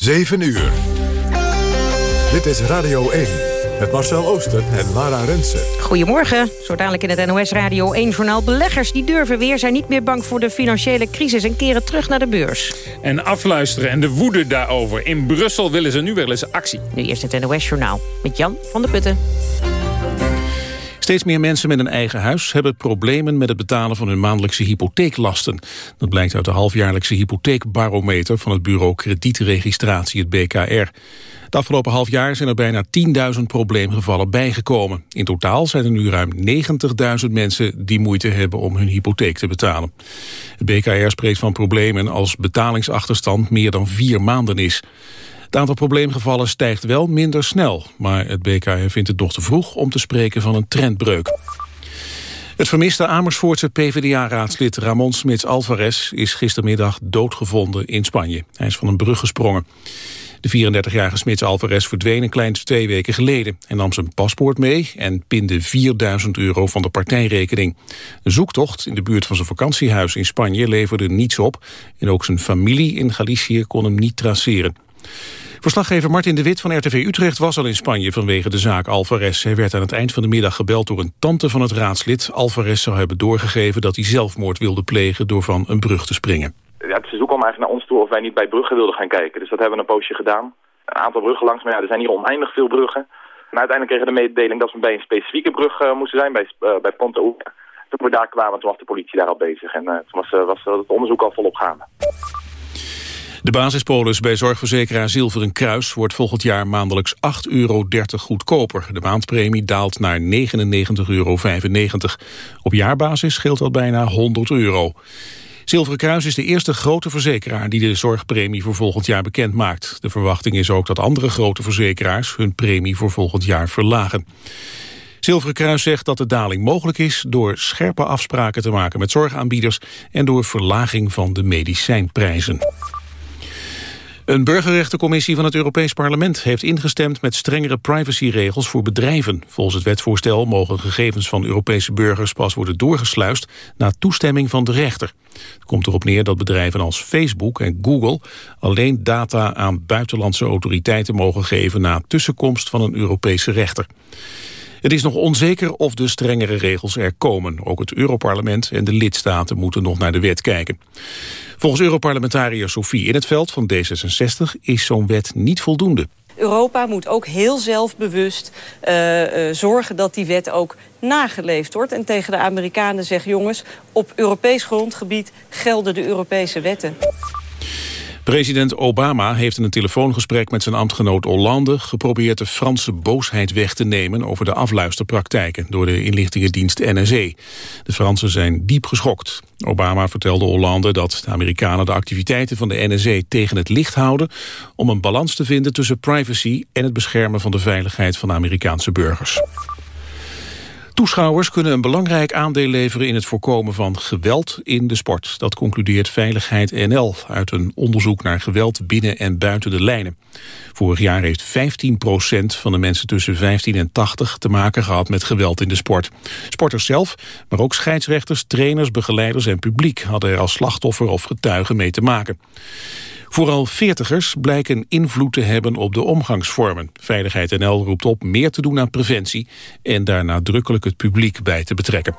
7 uur. Dit is Radio 1 met Marcel Ooster en Lara Rensen. Goedemorgen. Zo dadelijk in het NOS Radio 1-journaal. Beleggers die durven weer, zijn niet meer bang voor de financiële crisis... en keren terug naar de beurs. En afluisteren en de woede daarover. In Brussel willen ze nu wel eens actie. Nu eerst het NOS-journaal met Jan van der Putten. Steeds meer mensen met een eigen huis hebben problemen met het betalen van hun maandelijkse hypotheeklasten. Dat blijkt uit de halfjaarlijkse hypotheekbarometer van het bureau kredietregistratie, het BKR. Het afgelopen half jaar zijn er bijna 10.000 probleemgevallen bijgekomen. In totaal zijn er nu ruim 90.000 mensen die moeite hebben om hun hypotheek te betalen. Het BKR spreekt van problemen als betalingsachterstand meer dan vier maanden is. Het aantal probleemgevallen stijgt wel minder snel, maar het BKR vindt het nog te vroeg om te spreken van een trendbreuk. Het vermiste Amersfoortse PvdA-raadslid Ramon Smits Alvarez is gistermiddag doodgevonden in Spanje. Hij is van een brug gesprongen. De 34-jarige Smits Alvarez verdween een klein twee weken geleden. Hij nam zijn paspoort mee en pinde 4000 euro van de partijrekening. Een zoektocht in de buurt van zijn vakantiehuis in Spanje leverde niets op. En ook zijn familie in Galicië kon hem niet traceren. Verslaggever Martin de Wit van RTV Utrecht was al in Spanje vanwege de zaak Alvarez. Hij werd aan het eind van de middag gebeld door een tante van het raadslid. Alvarez zou hebben doorgegeven dat hij zelfmoord wilde plegen door van een brug te springen. Ja, ze zoeken allemaal eigenlijk naar ons toe of wij niet bij bruggen wilden gaan kijken. Dus dat hebben we een poosje gedaan. Een aantal bruggen langs, maar ja, er zijn hier oneindig veel bruggen. En uiteindelijk kregen we de mededeling dat we bij een specifieke brug uh, moesten zijn, bij, uh, bij Ponte Oca. Toen we daar kwamen, toen was de politie daar al bezig. En uh, toen was, was het onderzoek al volop gaande. De basispolis bij zorgverzekeraar Zilveren Kruis wordt volgend jaar maandelijks 8,30 euro goedkoper. De maandpremie daalt naar 99,95 euro. Op jaarbasis scheelt dat bijna 100 euro. Zilveren Kruis is de eerste grote verzekeraar die de zorgpremie voor volgend jaar bekend maakt. De verwachting is ook dat andere grote verzekeraars hun premie voor volgend jaar verlagen. Zilveren Kruis zegt dat de daling mogelijk is door scherpe afspraken te maken met zorgaanbieders en door verlaging van de medicijnprijzen. Een burgerrechtencommissie van het Europees Parlement heeft ingestemd met strengere privacyregels voor bedrijven. Volgens het wetsvoorstel mogen gegevens van Europese burgers pas worden doorgesluist na toestemming van de rechter. Het komt erop neer dat bedrijven als Facebook en Google alleen data aan buitenlandse autoriteiten mogen geven na tussenkomst van een Europese rechter. Het is nog onzeker of de strengere regels er komen. Ook het Europarlement en de lidstaten moeten nog naar de wet kijken. Volgens Europarlementariër Sophie In het Veld van D66 is zo'n wet niet voldoende. Europa moet ook heel zelfbewust uh, uh, zorgen dat die wet ook nageleefd wordt. En tegen de Amerikanen zeggen, jongens, op Europees grondgebied gelden de Europese wetten. President Obama heeft in een telefoongesprek met zijn ambtgenoot Hollande geprobeerd de Franse boosheid weg te nemen over de afluisterpraktijken door de inlichtingendienst NSE. De Fransen zijn diep geschokt. Obama vertelde Hollande dat de Amerikanen de activiteiten van de NSE tegen het licht houden om een balans te vinden tussen privacy en het beschermen van de veiligheid van Amerikaanse burgers. Toeschouwers kunnen een belangrijk aandeel leveren in het voorkomen van geweld in de sport. Dat concludeert Veiligheid NL uit een onderzoek naar geweld binnen en buiten de lijnen. Vorig jaar heeft 15% van de mensen tussen 15 en 80 te maken gehad met geweld in de sport. Sporters zelf, maar ook scheidsrechters, trainers, begeleiders en publiek hadden er als slachtoffer of getuige mee te maken. Vooral veertigers blijken invloed te hebben op de omgangsvormen. Veiligheid NL roept op meer te doen aan preventie... en daar nadrukkelijk het publiek bij te betrekken.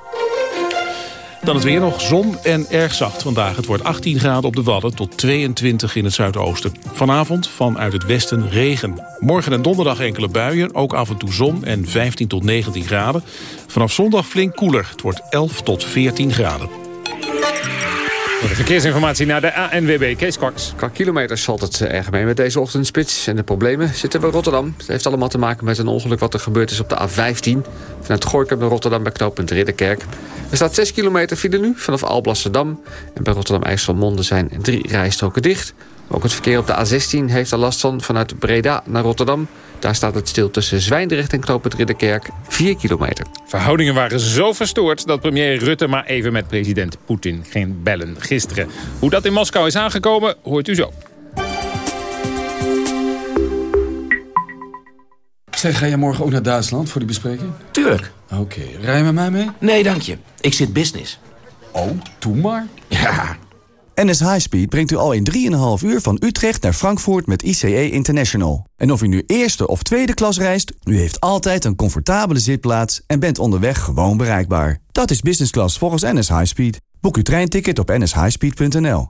Dan het weer nog zon en erg zacht vandaag. Het wordt 18 graden op de Wadden tot 22 in het zuidoosten. Vanavond vanuit het westen regen. Morgen en donderdag enkele buien, ook af en toe zon en 15 tot 19 graden. Vanaf zondag flink koeler. Het wordt 11 tot 14 graden. De verkeersinformatie naar de ANWB, Kees Kwaks. Qua kilometers valt het eh, erg mee met deze ochtendspits. En de problemen zitten bij Rotterdam. Het heeft allemaal te maken met een ongeluk wat er gebeurd is op de A15. Vanuit Gorkum naar Rotterdam bij knooppunt Ridderkerk. Er staat 6 kilometer file nu vanaf Alblasserdam. En bij Rotterdam-IJsselmonde zijn drie rijstroken dicht. Ook het verkeer op de A16 heeft er last van vanuit Breda naar Rotterdam. Daar staat het stil tussen Zwijndrecht en Knoop Ridderkerk, 4 kilometer. Verhoudingen waren zo verstoord dat premier Rutte maar even met president Poetin ging bellen gisteren. Hoe dat in Moskou is aangekomen, hoort u zo. Zeg, ga je morgen ook naar Duitsland voor die bespreking? Tuurlijk. Oké, okay. rij je met mij mee? Nee, dank je. Ik zit business. Oh, doe maar. Ja, NS Highspeed brengt u al in 3,5 uur van Utrecht naar Frankfurt met ICE International. En of u nu eerste of tweede klas reist, u heeft altijd een comfortabele zitplaats en bent onderweg gewoon bereikbaar. Dat is business class volgens NS Highspeed. Boek uw treinticket op nshighspeed.nl.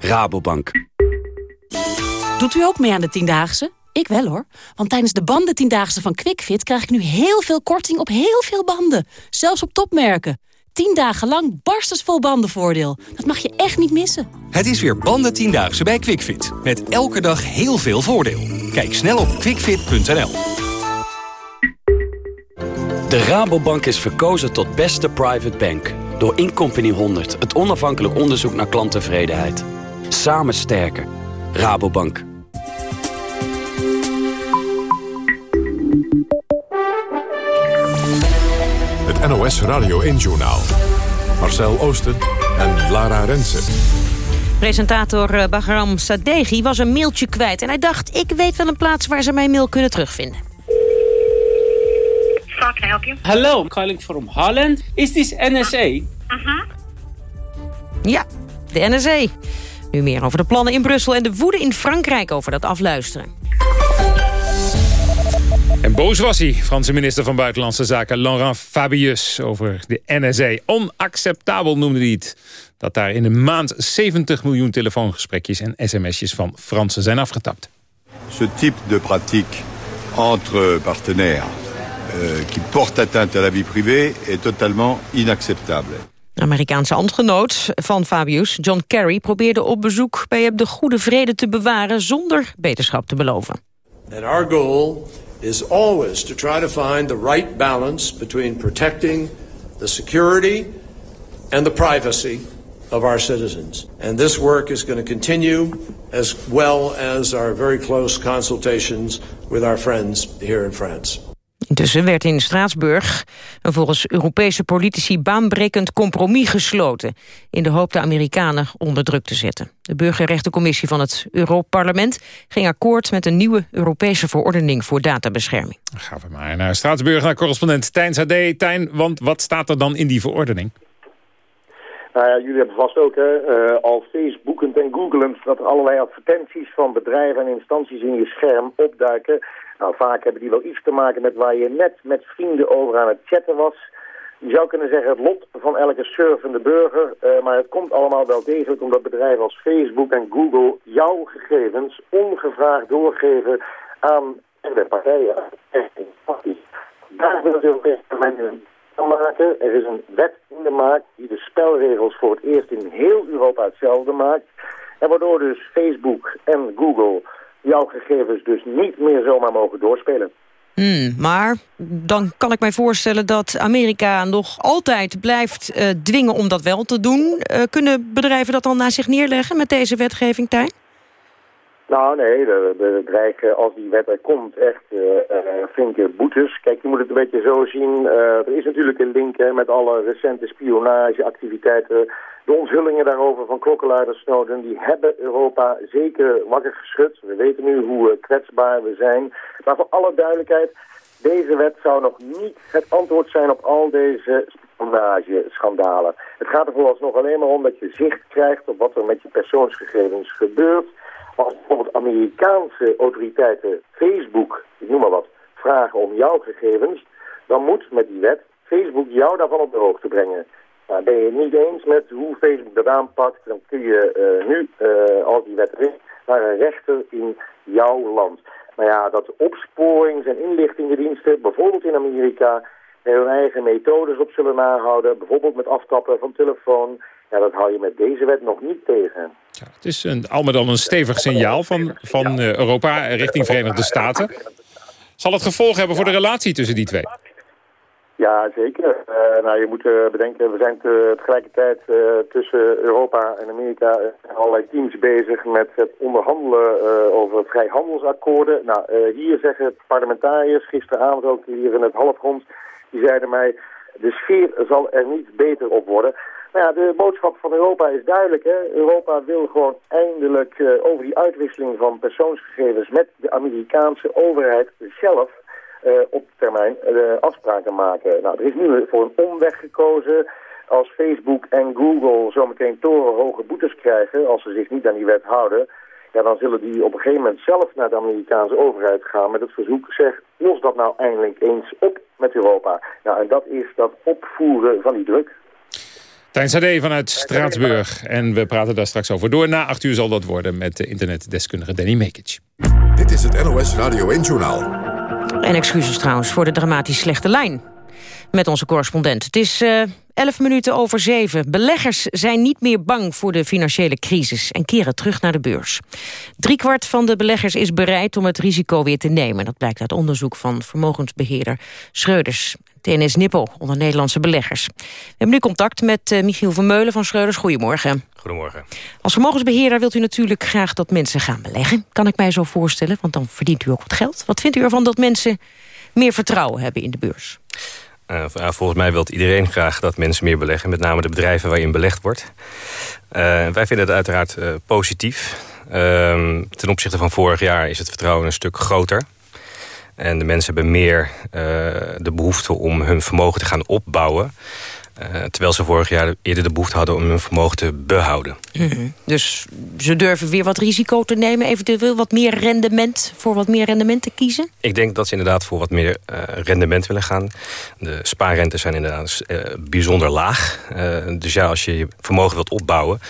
Rabobank. Doet u ook mee aan de Tiendaagse? Ik wel hoor. Want tijdens de banden Tiendaagse van QuickFit... krijg ik nu heel veel korting op heel veel banden. Zelfs op topmerken. 10 dagen lang barstensvol bandenvoordeel. Dat mag je echt niet missen. Het is weer banden Tiendaagse bij QuickFit. Met elke dag heel veel voordeel. Kijk snel op quickfit.nl. De Rabobank is verkozen tot beste private bank. Door Incompany 100, het onafhankelijk onderzoek naar klanttevredenheid. Samen sterker. Rabobank. Het NOS Radio 1-journaal. Marcel Oosten en Lara Rensen. Presentator eh, Bahram Sadeghi was een mailtje kwijt... en hij dacht, ik weet wel een plaats waar ze mijn mail kunnen terugvinden. How can I help you? Hello, I'm calling from Holland. Is this NSA? Ja, de NSA. Nu meer over de plannen in Brussel en de woede in Frankrijk over dat afluisteren. En boos was hij, Franse minister van Buitenlandse Zaken Laurent Fabius... over de NSA. Onacceptabel noemde hij het. Dat daar in een maand 70 miljoen telefoongesprekjes en sms'jes van Fransen zijn afgetapt. Ce type de pratique entre partenaires euh, qui porte atteinte à la vie privée est totalement inacceptable. Amerikaanse ambtgenoot van Fabius, John Kerry... probeerde op bezoek bij hem de goede vrede te bewaren... zonder beterschap te beloven. And our goal is always to try to find the right balance between protecting the security and the privacy of our citizens. And this work is going to continue as well as our very close consultations with our friends here in France. Intussen werd in Straatsburg een volgens Europese politici baanbrekend compromis gesloten... in de hoop de Amerikanen onder druk te zetten. De Burgerrechtencommissie van het Europarlement ging akkoord met een nieuwe Europese verordening voor databescherming. Gaan we maar naar Straatsburg, naar correspondent Tijn Sade. Tijn, want wat staat er dan in die verordening? Nou ja, jullie hebben vast ook hè, uh, al Facebookend en googelend dat er allerlei advertenties van bedrijven en instanties in je scherm opduiken. Nou, vaak hebben die wel iets te maken met waar je net met vrienden over aan het chatten was. Je zou kunnen zeggen het lot van elke surfende burger, uh, maar het komt allemaal wel degelijk omdat bedrijven als Facebook en Google jouw gegevens ongevraagd doorgeven aan de partijen. Daar wil het Europese maken. Er is een wet in de maak die de spelregels voor het eerst in heel Europa hetzelfde maakt. En waardoor dus Facebook en Google jouw gegevens dus niet meer zomaar mogen doorspelen. Hmm, maar dan kan ik mij voorstellen dat Amerika nog altijd blijft uh, dwingen om dat wel te doen. Uh, kunnen bedrijven dat dan naar zich neerleggen met deze wetgeving, Tijn? Nou nee, de, de dreigen als die wet er komt echt uh, flinke boetes. Kijk, je moet het een beetje zo zien. Er is natuurlijk een link hè, met alle recente spionageactiviteiten. De onthullingen daarover van klokkenluiders Snowden, die hebben Europa zeker wakker geschud. We weten nu hoe kwetsbaar we zijn. Maar voor alle duidelijkheid, deze wet zou nog niet het antwoord zijn op al deze spionageschandalen. Het gaat er vooralsnog alleen maar om dat je zicht krijgt op wat er met je persoonsgegevens gebeurt als bijvoorbeeld Amerikaanse autoriteiten Facebook, ik noem maar wat, vragen om jouw gegevens, dan moet met die wet Facebook jou daarvan op de hoogte brengen. Nou, ben je het niet eens met hoe Facebook dat aanpakt, dan kun je uh, nu, uh, als die wet er is, naar een rechter in jouw land. Maar ja, dat opsporings- en inlichtingendiensten, bijvoorbeeld in Amerika, hun eigen methodes op zullen nahouden, bijvoorbeeld met aftappen van telefoon, ja, dat hou je met deze wet nog niet tegen. Ja, het is een, al al een stevig signaal van, van uh, Europa richting Verenigde Staten. Zal het gevolg hebben voor de relatie tussen die twee? Ja, zeker. Uh, nou, je moet uh, bedenken, we zijn te, tegelijkertijd uh, tussen Europa en Amerika allerlei teams bezig met het onderhandelen over vrijhandelsakkoorden. Nou, hier zeggen parlementariërs, gisteravond ook hier in het halfgrond, die zeiden mij, de sfeer zal er niet beter op worden. Nou ja, de boodschap van Europa is duidelijk. Hè? Europa wil gewoon eindelijk over die uitwisseling van persoonsgegevens met de Amerikaanse overheid zelf op termijn uh, afspraken maken. Nou, er is nu voor een omweg gekozen. Als Facebook en Google zometeen torenhoge boetes krijgen, als ze zich niet aan die wet houden, ja, dan zullen die op een gegeven moment zelf naar de Amerikaanse overheid gaan met het verzoek, zeg, los dat nou eindelijk eens op met Europa. Nou, en dat is dat opvoeren van die druk. Tijn Sade vanuit Straatsburg. En we praten daar straks over door. Na acht uur zal dat worden met de internetdeskundige Danny Mekic. Dit is het NOS Radio 1-journaal. En excuses trouwens voor de dramatisch slechte lijn. Met onze correspondent. Het is uh, eh, 11 minuten over 7. Beleggers zijn niet meer bang voor de financiële crisis... en keren terug naar de beurs. Driekwart van de beleggers is bereid om het risico weer te nemen. Dat blijkt uit onderzoek van vermogensbeheerder Schreuders. TNS Nippel onder Nederlandse beleggers. We hebben nu contact met uh, Michiel Vermeulen van Schreuders. Goedemorgen. Goedemorgen. Als vermogensbeheerder wilt u natuurlijk graag dat mensen gaan beleggen. Kan ik mij zo voorstellen, want dan verdient u ook wat geld. Wat vindt u ervan dat mensen meer vertrouwen hebben in de beurs? Uh, volgens mij wil iedereen graag dat mensen meer beleggen. Met name de bedrijven waarin belegd wordt. Uh, wij vinden het uiteraard uh, positief. Ehm, ten opzichte van vorig jaar is het vertrouwen een stuk groter. En de mensen hebben meer de behoefte om hun vermogen te gaan opbouwen. Uh, terwijl ze vorig jaar eerder de behoefte hadden om hun vermogen te behouden. Mhm. Dus ze durven weer wat risico te nemen, eventueel wat meer rendement, voor wat meer rendement te kiezen? Ik denk dat ze inderdaad voor wat meer uh, rendement willen gaan. De spaarrentes zijn inderdaad uh, bijzonder laag. dus ja, als je je vermogen wilt opbouwen,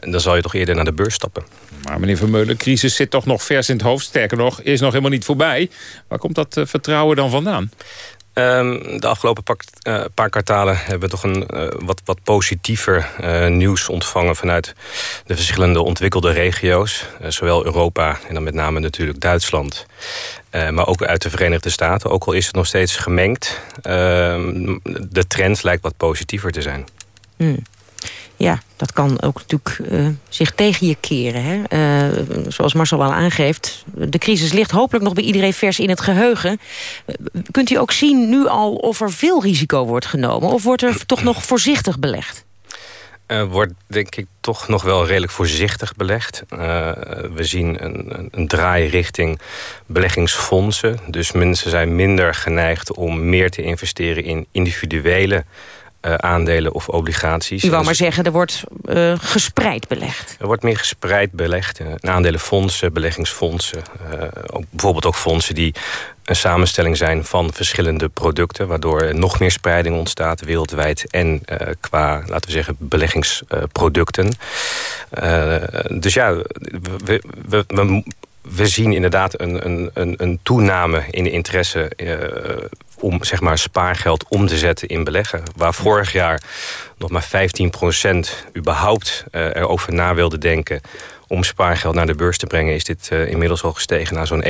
dan zal je toch eerder naar de beurs stappen. Maar meneer Vermeulen, de crisis zit toch nog vers in het hoofd. Sterker nog, is nog helemaal niet voorbij. Waar komt dat vertrouwen dan vandaan? Um, de afgelopen paar, uh, paar, kwartalen hebben we toch een uh, wat, wat positiever uh, nieuws ontvangen vanuit de verschillende ontwikkelde regio's. zowel Europa en dan met name natuurlijk Duitsland. maar ook uit de Verenigde Staten, ook al is het nog steeds gemengd. Ehm, de trend lijkt wat positiever te zijn. Hmm ja, dat kan ook natuurlijk uh, zich tegen je keren. Hè? Uh, zoals Marcel al aangeeft, de crisis ligt hopelijk nog bij iedereen vers in het geheugen. Uh, kunt u ook zien nu al of er veel risico wordt genomen... of wordt er toch nog voorzichtig belegd? Wordt denk ik toch nog wel redelijk voorzichtig belegd. we zien een, een, draai richting beleggingsfondsen. Dus mensen zijn minder geneigd om meer te investeren in individuele uh, aandelen of obligaties. U wou maar zeggen, er wordt uh, gespreid belegd. Er wordt meer gespreid belegd. Uh, aandelenfondsen, beleggingsfondsen. Ook, bijvoorbeeld ook fondsen die een samenstelling zijn van verschillende producten... waardoor nog meer spreiding ontstaat wereldwijd... en qua, laten we zeggen, beleggingsproducten. dus ja, we, we, we we zien inderdaad een, een, een, toename in de interesse om zeg maar, spaargeld om te zetten in beleggen. Waar vorig jaar nog maar 15% überhaupt uh, erover na wilde denken om spaargeld naar de beurs te brengen... is dit uh, inmiddels al gestegen naar zo'n 21%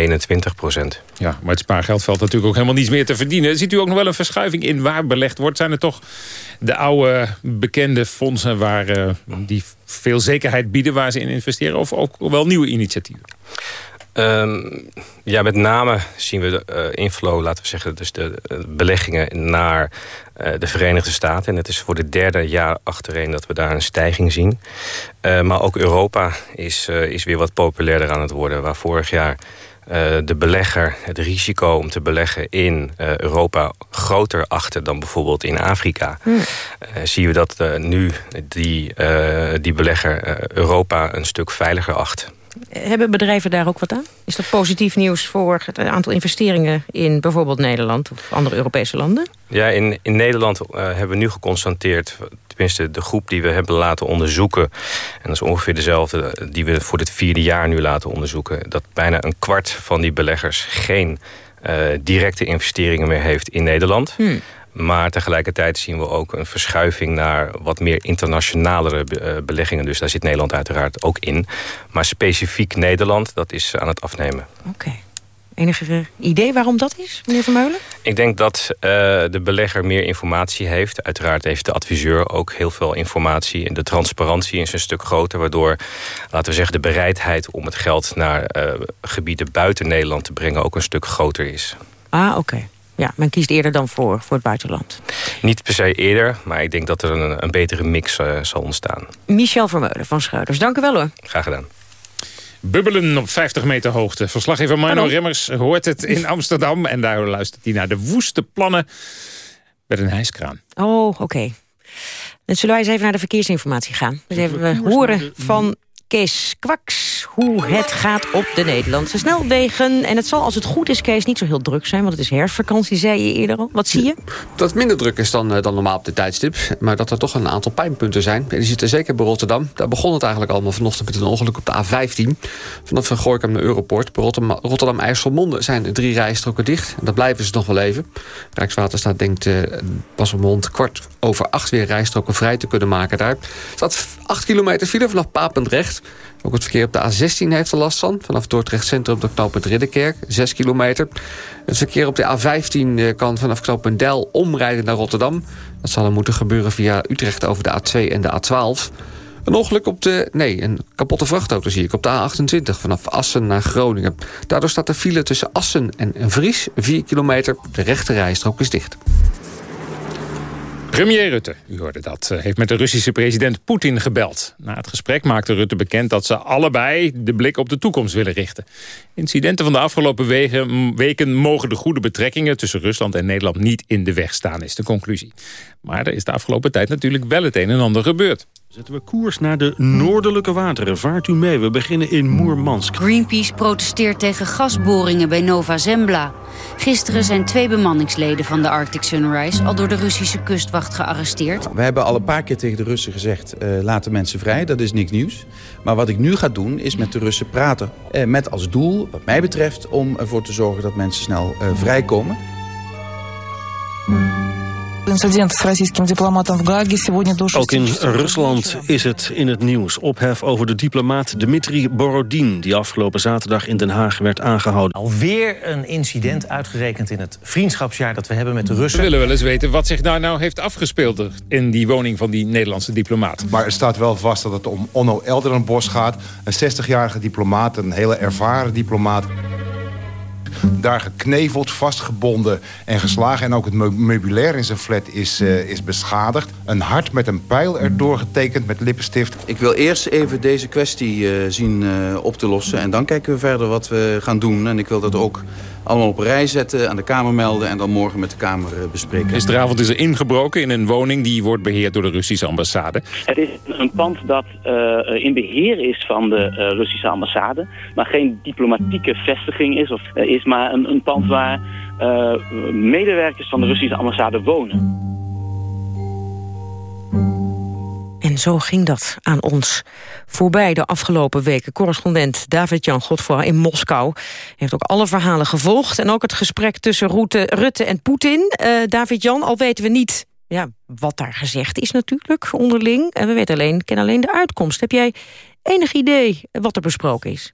Ja, maar het spaargeld valt natuurlijk ook helemaal niets meer te verdienen. Ziet u ook nog wel een verschuiving in waar belegd wordt? Zijn er toch de oude bekende fondsen waar, uh, die veel zekerheid bieden... waar ze in investeren of ook wel nieuwe initiatieven? Um, ja, met name zien we de uh, inflow, laten we zeggen, dus de uh, beleggingen naar uh, de Verenigde Staten. En het is voor het derde jaar achtereen dat we daar een stijging zien. maar ook Europa is, is weer wat populairder aan het worden. Waar vorig jaar de belegger het risico om te beleggen in Europa groter achter dan bijvoorbeeld in Afrika. Hmm. zien we dat nu die, die belegger Europa een stuk veiliger acht. Hebben bedrijven daar ook wat aan? Is dat positief nieuws voor het aantal investeringen in bijvoorbeeld Nederland of andere Europese landen? Ja, in, in Nederland uh, hebben we nu geconstateerd, tenminste de groep die we hebben laten onderzoeken, en dat is ongeveer dezelfde die we voor het vierde jaar nu laten onderzoeken, dat bijna een kwart van die beleggers geen uh, directe investeringen meer heeft in Nederland. Hmm. Maar tegelijkertijd zien we ook een verschuiving naar wat meer internationalere eh, beleggingen. Dus daar zit Nederland uiteraard ook in. Maar specifiek Nederland, dat is aan het afnemen. Oké. Enige idee waarom dat is, meneer Vermeulen? Ik denk dat uh, de belegger meer informatie heeft. Uiteraard heeft de adviseur ook heel veel informatie. En de transparantie is een stuk groter. Waardoor, laten we zeggen, de bereidheid om het geld naar uh, gebieden buiten Nederland te brengen ook een stuk groter is. Ah, oké. Ja, men kiest eerder dan voor, voor het buitenland. Niet per se eerder, maar ik denk dat er een, een betere mix uh, zal ontstaan. Michel Vermeulen van Schreuders, dank u wel hoor. Graag gedaan. Bubbelen op 50 meter hoogte. Verslaggever Marno? Remmers hoort het in Amsterdam... en daar luistert hij naar de woeste plannen met een hijskraan. Oh, oké. Dan zullen wij eens even naar de verkeersinformatie gaan. Dus even horen van Kees Kwaks hoe het gaat op de Nederlandse snelwegen. En het zal, als het goed is, Kees, niet zo heel druk zijn... want het is herfstvakantie, zei je eerder al. Wat zie je? Dat het minder druk is dan, uh, dan normaal op de tijdstip. Maar dat er toch een aantal pijnpunten zijn. En die zitten zeker bij Rotterdam. Daar begon het eigenlijk allemaal vanochtend met een ongeluk op de A15. Vanaf Van Gooikamp naar Europort. Bij Rotterdam-IJsselmonde zijn drie rijstroken dicht. En dat blijven ze nog wel even. Rijkswaterstaat denkt uh, pas om rond kwart over acht weer rijstroken vrij te kunnen maken daar. Er staat acht kilometer file vanaf Papendrecht. Ook het verkeer op de A16 heeft er last van. Vanaf Dordrecht Centrum tot knooppunt Ridderkerk, 6 kilometer. Het verkeer op de A15 kan vanaf knooppunt Del omrijden naar Rotterdam. Dat zal dan moeten gebeuren via Utrecht over de A2 en de A12. Een ongeluk op de... Nee, een kapotte vrachtauto zie ik op de A28 vanaf Assen naar Groningen. Daardoor staat de file tussen Assen en Vries, 4 kilometer. De rechte rijstrook is dicht. Premier Rutte, u hoorde dat, eh, heeft met de Russische president Poetin gebeld. Na het gesprek maakte Rutte bekend dat ze allebei de blik op de toekomst willen richten. Incidenten van de afgelopen weken, weken mogen de goede betrekkingen tussen Rusland en Nederland niet in de weg staan, is de conclusie. Maar er is de afgelopen tijd natuurlijk wel het een en ander gebeurd. Zetten we koers naar de noordelijke wateren. Vaart u mee, we beginnen in Moermansk. Greenpeace protesteert tegen gasboringen bij Nova Zembla. Gisteren zijn twee bemanningsleden van de Arctic Sunrise... al door de Russische kustwacht gearresteerd. We hebben al een paar keer tegen de Russen gezegd... Uh, laat de mensen vrij, dat is niks nieuws. Maar wat ik nu ga doen, is met de Russen praten. Uh, met als doel, wat mij betreft, om ervoor te zorgen dat mensen snel uh, vrijkomen. Ook in Rusland is het in het nieuws. Ophef over de diplomaat Dmitri Borodin... die afgelopen zaterdag in Den Haag werd aangehouden. Alweer een incident uitgerekend in het vriendschapsjaar... dat we hebben met de Russen. We willen wel eens weten wat zich daar nou heeft afgespeeld... in die woning van die Nederlandse diplomaat. Maar er staat wel vast dat het om Onno Elderenbos gaat. Een 60-jarige diplomaat, een hele ervaren diplomaat daar gekneveld, vastgebonden en geslagen. En ook het meubilair in zijn flat is, uh, is beschadigd. Een hart met een pijl erdoor getekend met lippenstift. Ik wil eerst even deze kwestie uh, zien uh, op te lossen. En dan kijken we verder wat we gaan doen. En ik wil dat ook allemaal op een rij zetten, aan de Kamer melden... en dan morgen met de Kamer bespreken. Gisteravond is er ingebroken in een woning... die wordt beheerd door de Russische ambassade. Het is een pand dat uh, in beheer is van de uh, Russische ambassade... maar geen diplomatieke vestiging is, of, uh, is maar een, een pand waar medewerkers van de Russische ambassade wonen. En zo ging dat aan ons voorbij de afgelopen weken. Correspondent David-Jan Godfroy in Moskou heeft ook alle verhalen gevolgd... en ook het gesprek tussen Rutte, Rutte en Poetin. Uh, David-Jan, al weten we niet ja, wat daar gezegd is natuurlijk onderling. En we weten alleen, kennen alleen de uitkomst. Heb jij enig idee wat er besproken is?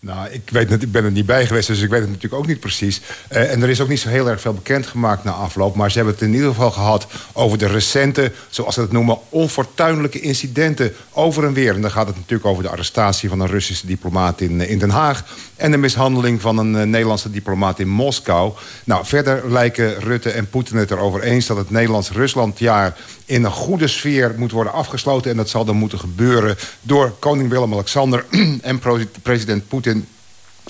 Nou, ik, weet het, ik ben er niet bij geweest, dus ik weet het natuurlijk ook niet precies. Uh, en er is ook niet zo heel erg veel bekendgemaakt na afloop. Maar ze hebben het in ieder geval gehad over de recente, zoals ze het noemen... onfortuinlijke incidenten over en weer. En dan gaat het natuurlijk over de arrestatie van een Russische diplomaat in, in Den Haag... en de mishandeling van een uh, Nederlandse diplomaat in Moskou. Nou, verder lijken Rutte en Poetin het erover eens... dat het Nederlands-Ruslandjaar in een goede sfeer moet worden afgesloten. En dat zal dan moeten gebeuren door koning Willem-Alexander en president Poetin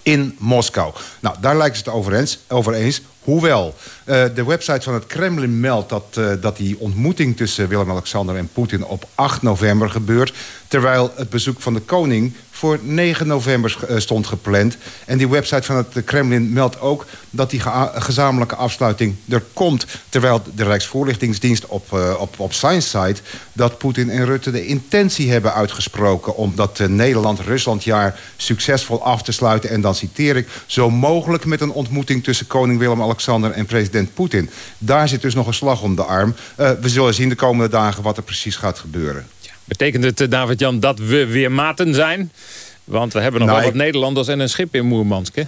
in Moskou. Nou, daar lijken ze het over eens. Over eens. Hoewel, uh, de website van het Kremlin meldt dat, uh, dat die ontmoeting tussen Willem-Alexander en Poetin op 8 november gebeurt. Terwijl het bezoek van de koning voor 9 november stond gepland. En die website van het Kremlin meldt ook dat die gezamenlijke afsluiting er komt. Terwijl de Rijksvoorlichtingsdienst op, op, op zijn site... dat Poetin en Rutte de intentie hebben uitgesproken... om dat Nederland-Ruslandjaar succesvol af te sluiten. En dan citeer ik... zo mogelijk met een ontmoeting tussen koning Willem-Alexander en president Poetin. Daar zit dus nog een slag om de arm. Uh, we zullen zien de komende dagen wat er precies gaat gebeuren. Betekent het, David-Jan, dat we weer maten zijn? Want we hebben nog nou, wel wat ik... Nederlanders en een schip in Moermansk, hè?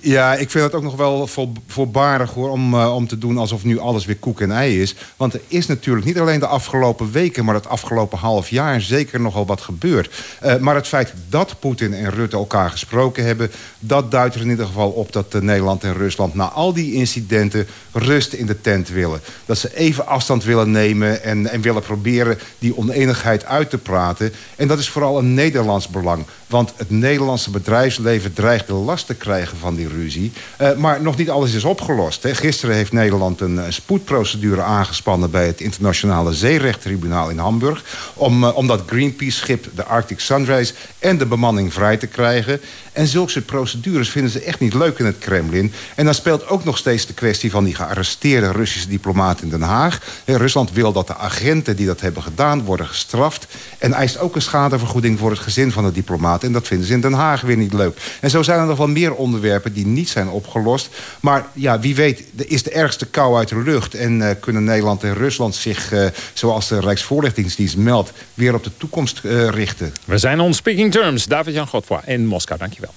Ja, ik vind het ook nog wel voor, voorbarig hoor, om, uh, om te doen alsof nu alles weer koek en ei is. Want er is natuurlijk niet alleen de afgelopen weken... maar het afgelopen half jaar zeker nogal wat gebeurd. Uh, maar het feit dat Poetin en Rutte elkaar gesproken hebben... dat duidt er in ieder geval op dat uh, Nederland en Rusland... na al die incidenten rust in de tent willen. Dat ze even afstand willen nemen en, en willen proberen die oneenigheid uit te praten. En dat is vooral een Nederlands belang. Want het Nederlandse bedrijfsleven dreigt de last te krijgen van die ruzie. Uh, maar nog niet alles is opgelost. Hè. Gisteren heeft Nederland een, een, spoedprocedure aangespannen... bij het internationale zeerechttribunaal in Hamburg... Om, uh, om dat Greenpeace-schip, de Arctic Sunrise... en de bemanning vrij te krijgen. En zulke soort procedures vinden ze echt niet leuk in het Kremlin. En dan speelt ook nog steeds de kwestie van die gearresteerde Russische diplomaat in Den Haag. Rusland wil dat de agenten die dat hebben gedaan worden gestraft. En eist ook een schadevergoeding voor het gezin van de diplomaat. En dat vinden ze in Den Haag weer niet leuk. En zo zijn er nog wel meer onderwerpen die niet zijn opgelost. Maar ja, wie weet is de ergste kou uit de lucht. En uh, kunnen Nederland en Rusland zich, uh, zoals de Rijksvoorlichtingsdienst meldt... weer op de toekomst uh, richten. We zijn on speaking terms. David-Jan Godfroy in Moskou. Dankjewel.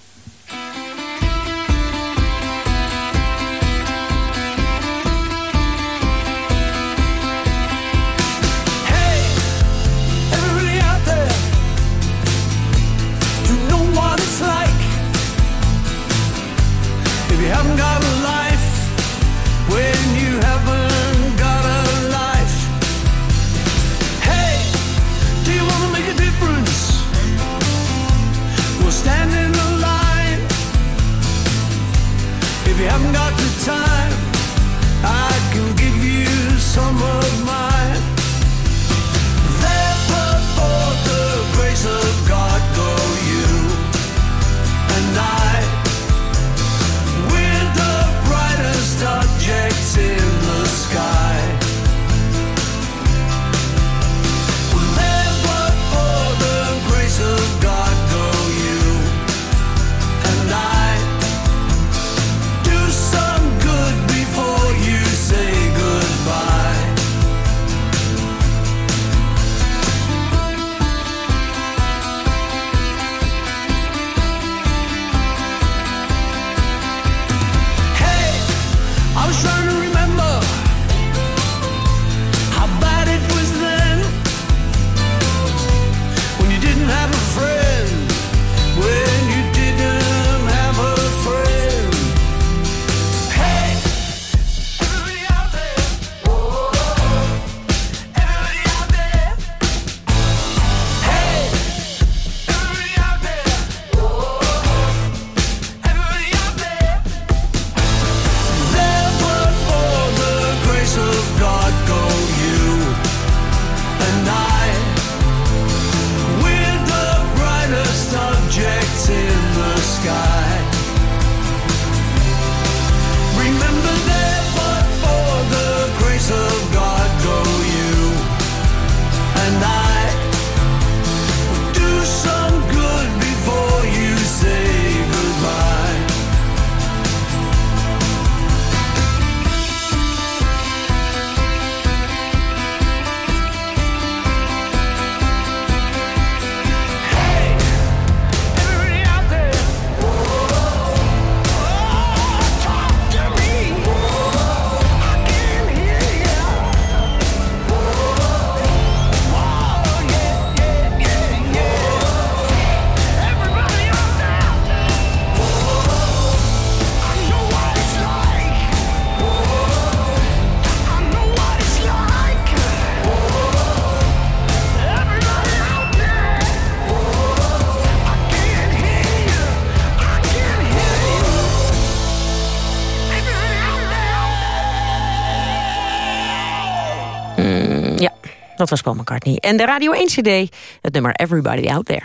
Dat was Paul McCartney. En de Radio 1 CD, het nummer Everybody Out There.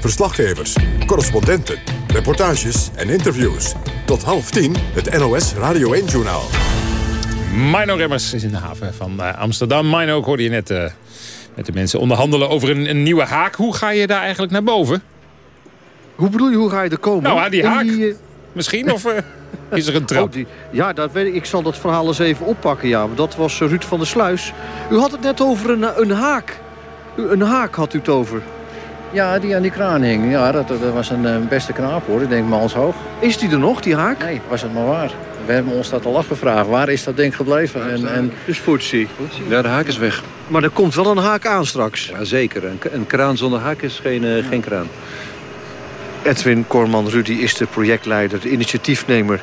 Verslaggevers, correspondenten, reportages en interviews. Tot half tien het NOS Radio 1-journaal. Mino Remmers is in de haven van uh, Amsterdam. Mino, ik hoorde je net uh, met de mensen onderhandelen over een, een, nieuwe haak. Hoe ga je daar eigenlijk naar boven? Hoe bedoel je, hoe ga je er komen? Nou, die haak. Die, uh... Misschien, of... Is er een trap? Oh, die, ja, dat weet ik. Ik zal dat verhaal eens even oppakken. Ja, dat was Ruud van der Sluis. U had het net over een, een haak. Een haak had u het over. Ja, die aan die kraan hing. Ja, dat, dat was een eh, beste knaap hoor. Ik denk hoog. Is die er nog, die haak? Nee, was het maar waar. We hebben ons dat al afgevraagd. Waar is dat ding gebleven? En, en... Dus Poetsie. Ja, de haak is weg. Maar er komt wel een haak aan straks. Ja, zeker. Een, een kraan zonder haak is geen, uh, geen kraan. Edwin Korman Rudy is de projectleider, de initiatiefnemer.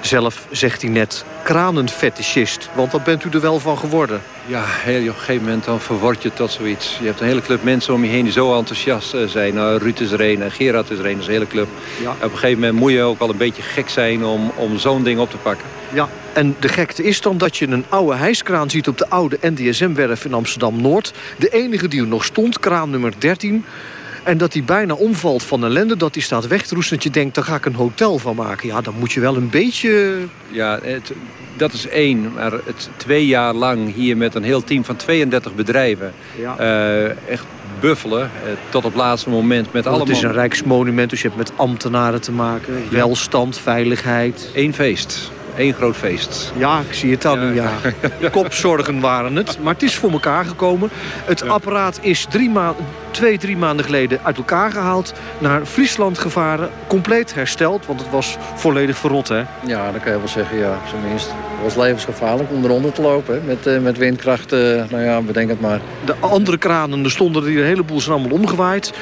Zelf zegt hij net kranenfetischist. Want dat bent u er wel van geworden. Ja, op een gegeven moment dan verword je tot zoiets. Je hebt een hele club mensen om je heen die zo enthousiast eh, zijn. Nou, Ruud is er een en Gerard is er een, dat is een hele club. Ja. Op een gegeven moment moet je ook wel een beetje gek zijn om, om zo'n ding op te pakken. Ja, en de gekte is dan dat je een oude hijskraan ziet op de oude NDSM-werf in Amsterdam-Noord. De enige die er nog stond, kraan nummer 13... En dat die bijna omvalt van ellende, dat die staat weg te roesten... dat je denkt, daar ga ik een hotel van maken. Ja, dan moet je wel een beetje... Ja, het, dat is één. Maar het twee jaar lang hier met een heel team van 32 bedrijven... Ja. Uh, echt buffelen uh, tot op het laatste moment met allemaal... Het is een rijksmonument, dus je hebt met ambtenaren te maken. Welstand, veiligheid. Eén feest. Eén groot feest. Ja, ik zie het dan nu, ja. Kopzorgen waren het. Maar het is voor elkaar gekomen. Het apparaat is drie maanden twee, drie maanden geleden uit elkaar gehaald. Naar Friesland gevaren. Compleet hersteld, want het was volledig verrot, hè? Ja, dat kan je wel zeggen, ja. Tenminste, het was levensgevaarlijk om eronder te lopen. Hè? Met, uh, met windkracht, uh, nou ja, bedenk het maar. De andere kranen, er stonden er een heleboel, zijn allemaal omgewaaid.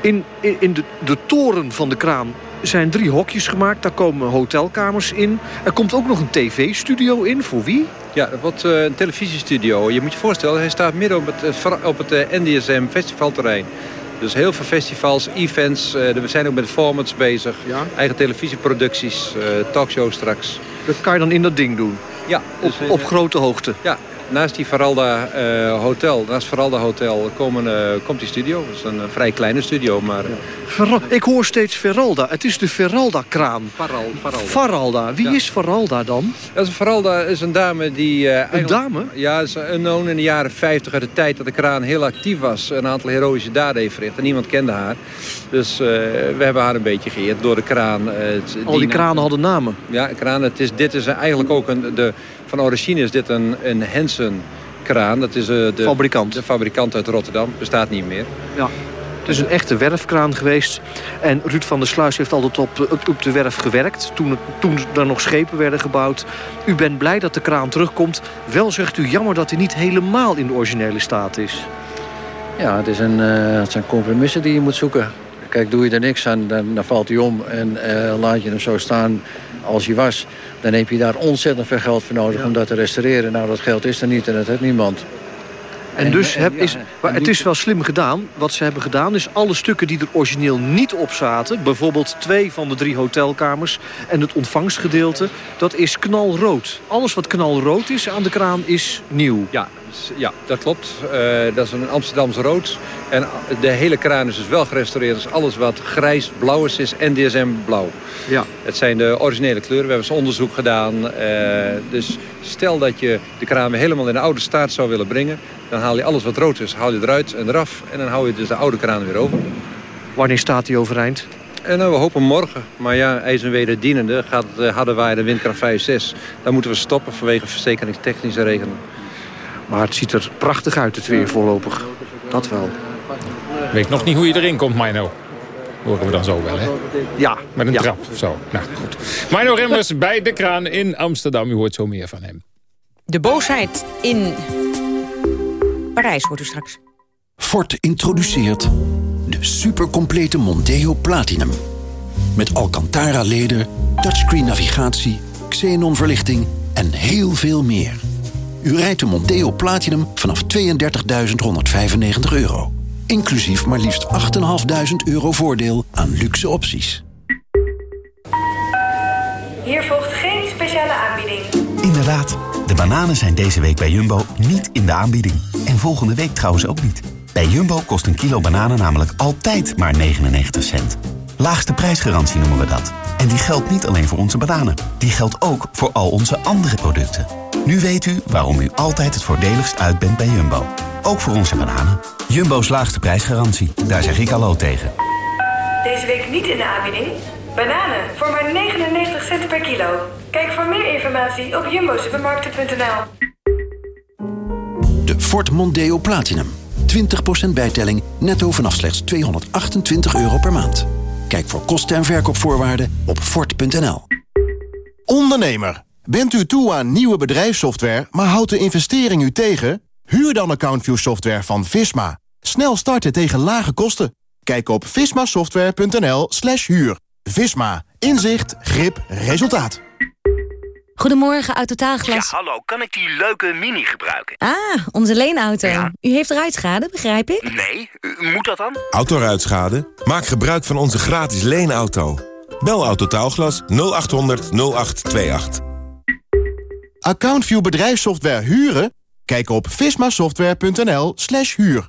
In, in, in de, de toren van de kraan zijn drie hokjes gemaakt. Daar komen hotelkamers in. Er komt ook nog een tv-studio in. Voor wie? Ja, dat wordt uh, een televisiestudio. Je moet je voorstellen, hij staat midden op het, op het uh, NDSM festivalterrein. Dus heel veel festivals, events. We zijn ook met formats bezig. Ja? Eigen televisieproducties, talkshows straks. Dat kan je dan in dat ding doen? Ja. Dus, op, op grote hoogte? Ja, naast die Veralda uh, Hotel, naast Veralda Hotel komen, uh, komt die studio. Dat is een uh, vrij kleine studio, maar... Ik hoor steeds Veralda. Het is de Veralda-kraan. Faral, Faralda. Faralda. Wie ja. is Faralda dan? Dat is Faralda is een dame die... een dame? Ja, is een in de jaren 50 uit de tijd dat de kraan heel actief was. Een aantal heroïsche daden heeft verricht en niemand kende haar. Dus we hebben haar een beetje geëerd door de kraan. Al die kranen hadden namen? Ja, kraan. Het is, dit is eigenlijk ook een, de van origine is dit een, een Hensen-kraan. Dat is uh, de fabrikant. de fabrikant uit Rotterdam. Bestaat niet meer. Ja. Het is een echte werfkraan geweest. En Ruud van der Sluis heeft altijd op, op, op de werf gewerkt. Toen, het, toen er nog schepen werden gebouwd. U bent blij dat de kraan terugkomt. Wel zegt u jammer dat hij niet helemaal in de originele staat is. Ja, het, is een, uh, het zijn compromissen die je moet zoeken. Kijk, doe je er niks aan, dan, dan valt hij om. En uh, laat je hem zo staan als hij was dan heb je daar ontzettend veel geld voor nodig ja. om dat te restaureren. Nou, dat geld is er niet en dat heeft niemand. En, dus heb, is, maar het is wel slim gedaan. Wat ze hebben gedaan is alle stukken die er origineel niet op zaten... bijvoorbeeld twee van de drie hotelkamers en het ontvangstgedeelte... dat is knalrood. Alles wat knalrood is aan de kraan is nieuw. Ja, ja dat klopt. Uh, dat is een Amsterdamse rood. En de hele kraan is dus wel gerestaureerd. Dus alles wat grijs-blauw is, is NDSM blauw. Ja. Het zijn de originele kleuren. We hebben eens onderzoek gedaan. Uh, dus stel dat je de kraan weer helemaal in de oude staat zou willen brengen... dan haal je alles wat rood is, haal je eruit en eraf. En dan hou je dus de oude kraan weer over. Wanneer staat die overeind? En nou, we hopen morgen. Maar ja, ijs en wederdienende gaat uh, waaien de windkracht 5, 6. Dan moeten we stoppen vanwege verzekeringstechnische redenen. Maar het ziet er prachtig uit, het weer voorlopig. Dat wel. Weet nog niet hoe je erin komt, Mino. Horen we dan zo wel, hè? Ja. Met een ja. trap of zo. Nou, goed. Mino Remmers bij de kraan in Amsterdam. U hoort zo meer van hem. De boosheid in Parijs hoort u straks. Ford introduceert de supercomplete Monteo Platinum. Met Alcantara-leder, touchscreen navigatie, xenon verlichting en heel veel meer. U rijdt de Monteo Platinum vanaf 32.195 euro. Inclusief maar liefst 8.500 euro voordeel aan luxe opties. Hier volgt geen speciale aanbieding. Inderdaad, de bananen zijn deze week bij Jumbo niet in de aanbieding. En volgende week trouwens ook niet. Bij Jumbo kost een kilo bananen namelijk altijd maar 99 cent. Laagste prijsgarantie noemen we dat. En die geldt niet alleen voor onze bananen. Die geldt ook voor al onze andere producten. Nu weet u waarom u altijd het voordeligst uit bent bij Jumbo. Ook voor onze bananen. Jumbo's laagste prijsgarantie. Daar zeg ik hallo tegen. Deze week niet in de aanbieding. Bananen voor maar 99 cent per kilo. Kijk voor meer informatie op jumbosupermarkten.nl De Ford Mondeo Platinum. 20% bijtelling netto vanaf slechts 228 euro per maand. Kijk voor kosten en verkoopvoorwaarden op fort.nl. Ondernemer, bent u toe aan nieuwe bedrijfssoftware, maar houdt de investering u tegen? Huur dan AccountView software van Visma. Snel starten tegen lage kosten. Kijk op vismasoftware.nl slash huur. Visma. Inzicht, grip, resultaat. Goedemorgen, Autotaalglas. Ja, hallo. Kan ik die leuke Mini gebruiken? Ah, onze leenauto. U heeft ruitschade, begrijp ik? Nee, u moet dat dan? Autoruitschade? Maak gebruik van onze gratis leenauto. Bel Autotaalglas 0800 0828. AccountView bedrijfssoftware huren? Kijk op vismasoftware.nl slash huur.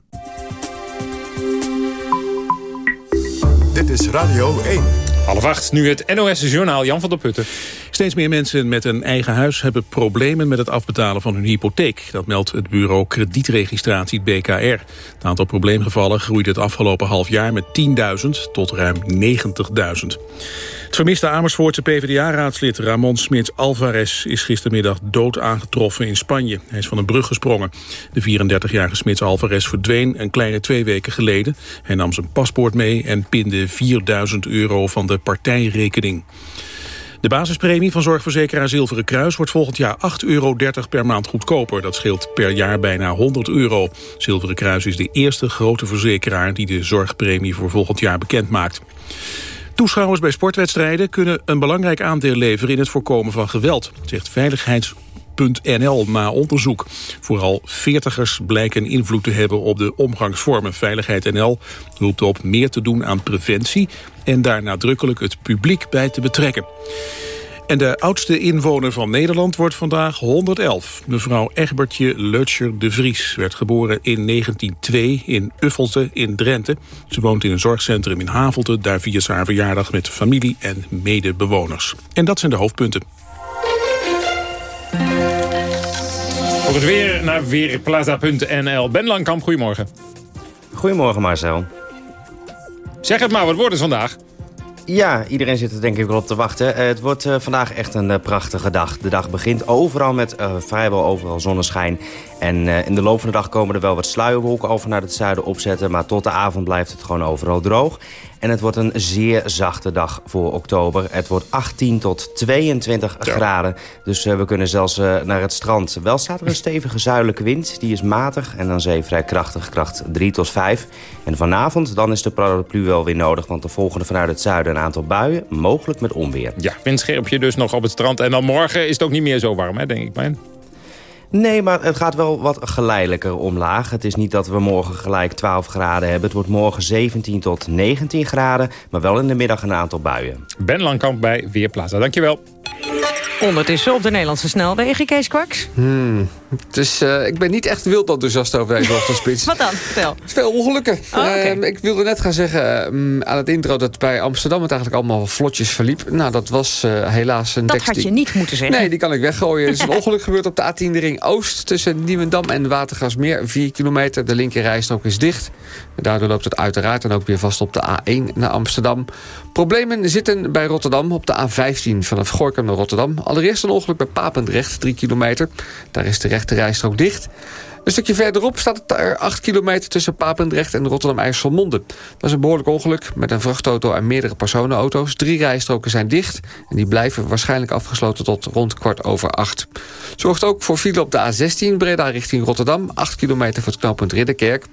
Dit is Radio 1. Half acht, nu het NOS-journaal Jan van der Putten. Steeds meer mensen met een eigen huis hebben problemen met het afbetalen van hun hypotheek. Dat meldt het bureau kredietregistratie BKR. Het aantal probleemgevallen groeide het afgelopen half jaar met 10.000 tot ruim 90.000. Het vermiste Amersfoortse PvdA-raadslid Ramon Smits Alvarez is gistermiddag dood aangetroffen in Spanje. Hij is van een brug gesprongen. De 34-jarige Smits Alvarez verdween een kleine twee weken geleden. Hij nam zijn paspoort mee en pinde 4000 euro van de partijrekening. De basispremie van zorgverzekeraar Zilveren Kruis wordt volgend jaar 8,30 euro per maand goedkoper. Dat scheelt per jaar bijna 100 euro. Zilveren Kruis is de eerste grote verzekeraar die de zorgpremie voor volgend jaar bekend maakt. Toeschouwers bij sportwedstrijden kunnen een belangrijk aandeel leveren in het voorkomen van geweld, zegt Veiligheids.nl na onderzoek. Vooral veertigers blijken invloed te hebben op de omgangsvormen. Veiligheid NL roept op meer te doen aan preventie en daar nadrukkelijk het publiek bij te betrekken. En de oudste inwoner van Nederland wordt vandaag 111. Mevrouw Egbertje Leutscher de Vries werd geboren in 1902 in Uffelte in Drenthe. Ze woont in een zorgcentrum in Havelte. Daar viert ze haar verjaardag met familie en medebewoners. En dat zijn de hoofdpunten. Voor het weer naar weerplaza.nl. Ben Langkamp, goedemorgen. Goedemorgen Marcel. Zeg het maar, wat wordt het vandaag? Ja, iedereen zit er denk ik wel op te wachten. Uh, het wordt uh, vandaag echt een uh, prachtige dag. De dag begint overal met vrijwel overal zonneschijn. En in de loop van de dag komen er wel wat sluierwolken over naar het zuiden opzetten. Maar tot de avond blijft het gewoon overal droog. En het wordt een zeer zachte dag voor oktober. Het wordt 18 tot 22 graden. Dus we kunnen zelfs naar het strand. Wel staat er een stevige zuidelijke wind. Die is matig en dan zee vrij krachtig, kracht 3 tot 5. En vanavond dan is de paraplu wel weer nodig. Want de volgende vanuit het zuiden een aantal buien. Mogelijk met onweer. Ja, windscherpje dus nog op het strand. En dan morgen is het ook niet meer zo warm, hè, denk ik. Maar... Nee, maar het gaat wel wat geleidelijker omlaag. Het is niet dat we morgen gelijk 12 graden hebben. Het wordt morgen 17 tot 19 graden, maar wel in de middag een aantal buien. Ben Langkamp bij Weerplaza, dankjewel. Ondertussen op de Nederlandse snelwegen, Kees Kwaks. Hmm. Dus uh, ik ben niet echt wild enthousiast over deze ochtendspits. Wat dan? Vertel. Het is veel ongelukken. Oh, okay. uh, ik wilde net gaan zeggen um, aan het intro dat bij Amsterdam het eigenlijk allemaal vlotjes verliep. Nou, dat was uh, helaas een dat tekst. Dat had je niet moeten zeggen. Nee, die kan ik weggooien. Er is een ongeluk gebeurd op de A10 de ring Oost tussen Nieuwendam en Watergasmeer. 4 kilometer. De linker rijstrook is dicht. Daardoor loopt het uiteraard dan ook weer vast op de A1 naar Amsterdam. Problemen zitten bij Rotterdam op de A15 vanaf Gorkum naar Rotterdam. Allereerst een ongeluk bij Papendrecht, 3 kilometer. Daar is de rechte rijstrook dicht. Een stukje verderop staat het er 8 kilometer tussen Papendrecht en Rotterdam-IJsselmonde. Dat is een behoorlijk ongeluk met een vrachtauto en meerdere personenauto's. Drie rijstroken zijn dicht en die blijven waarschijnlijk afgesloten tot rond kwart over acht. Zorgt ook voor file op de A16 Breda richting Rotterdam. 8 kilometer voor het knooppunt Ridderkerk.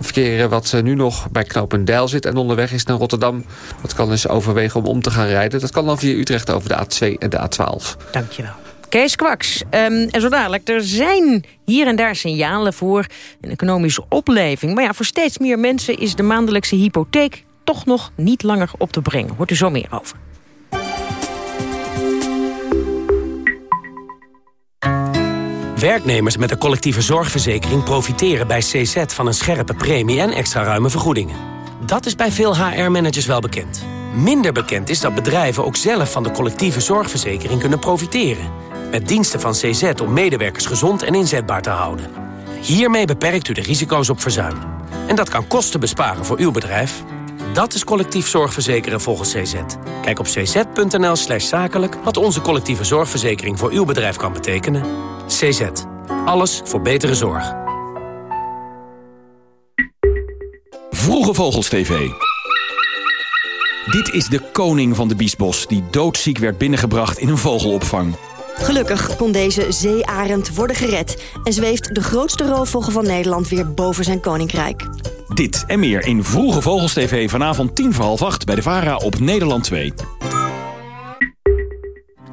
Verkeer wat nu nog bij knooppunt Deil zit en onderweg is naar Rotterdam. Dat kan dus overwegen om om te gaan rijden. Dat kan dan via Utrecht over de A2 en de A12. Dankjewel. Kees Kwaks. Um, en zo dadelijk, er zijn hier en daar signalen voor een economische opleving. Maar ja, voor steeds meer mensen is de maandelijkse hypotheek toch nog niet langer op te brengen. Hoort u zo meer over. Werknemers met een collectieve zorgverzekering profiteren bij CZ van een scherpe premie en extra ruime vergoedingen. Dat is bij veel HR-managers wel bekend. Minder bekend is dat bedrijven ook zelf van de collectieve zorgverzekering kunnen profiteren. Met diensten van CZ om medewerkers gezond en inzetbaar te houden. Hiermee beperkt u de risico's op verzuim. En dat kan kosten besparen voor uw bedrijf. Dat is collectief zorgverzekeren volgens CZ. Kijk op cz.nl slash zakelijk wat onze collectieve zorgverzekering voor uw bedrijf kan betekenen. CZ. Alles voor betere zorg. Vroege Vogels TV. Dit is de koning van de biesbos die doodziek werd binnengebracht in een vogelopvang. Gelukkig kon deze zeearend worden gered... en zweeft de grootste roofvogel van Nederland weer boven zijn koninkrijk. Dit en meer in Vroege Vogels TV vanavond 10 voor half 8 bij de VARA op Nederland 2.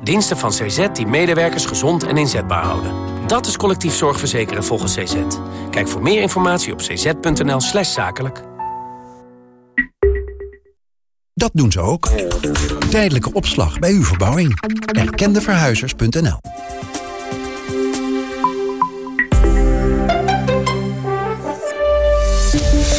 Diensten van CZ die medewerkers gezond en inzetbaar houden. Dat is collectief zorgverzekeren volgens CZ. Kijk voor meer informatie op cz.nl slash zakelijk. Dat doen ze ook. Tijdelijke opslag bij uw verbouwing. Erkendeverhuizers.nl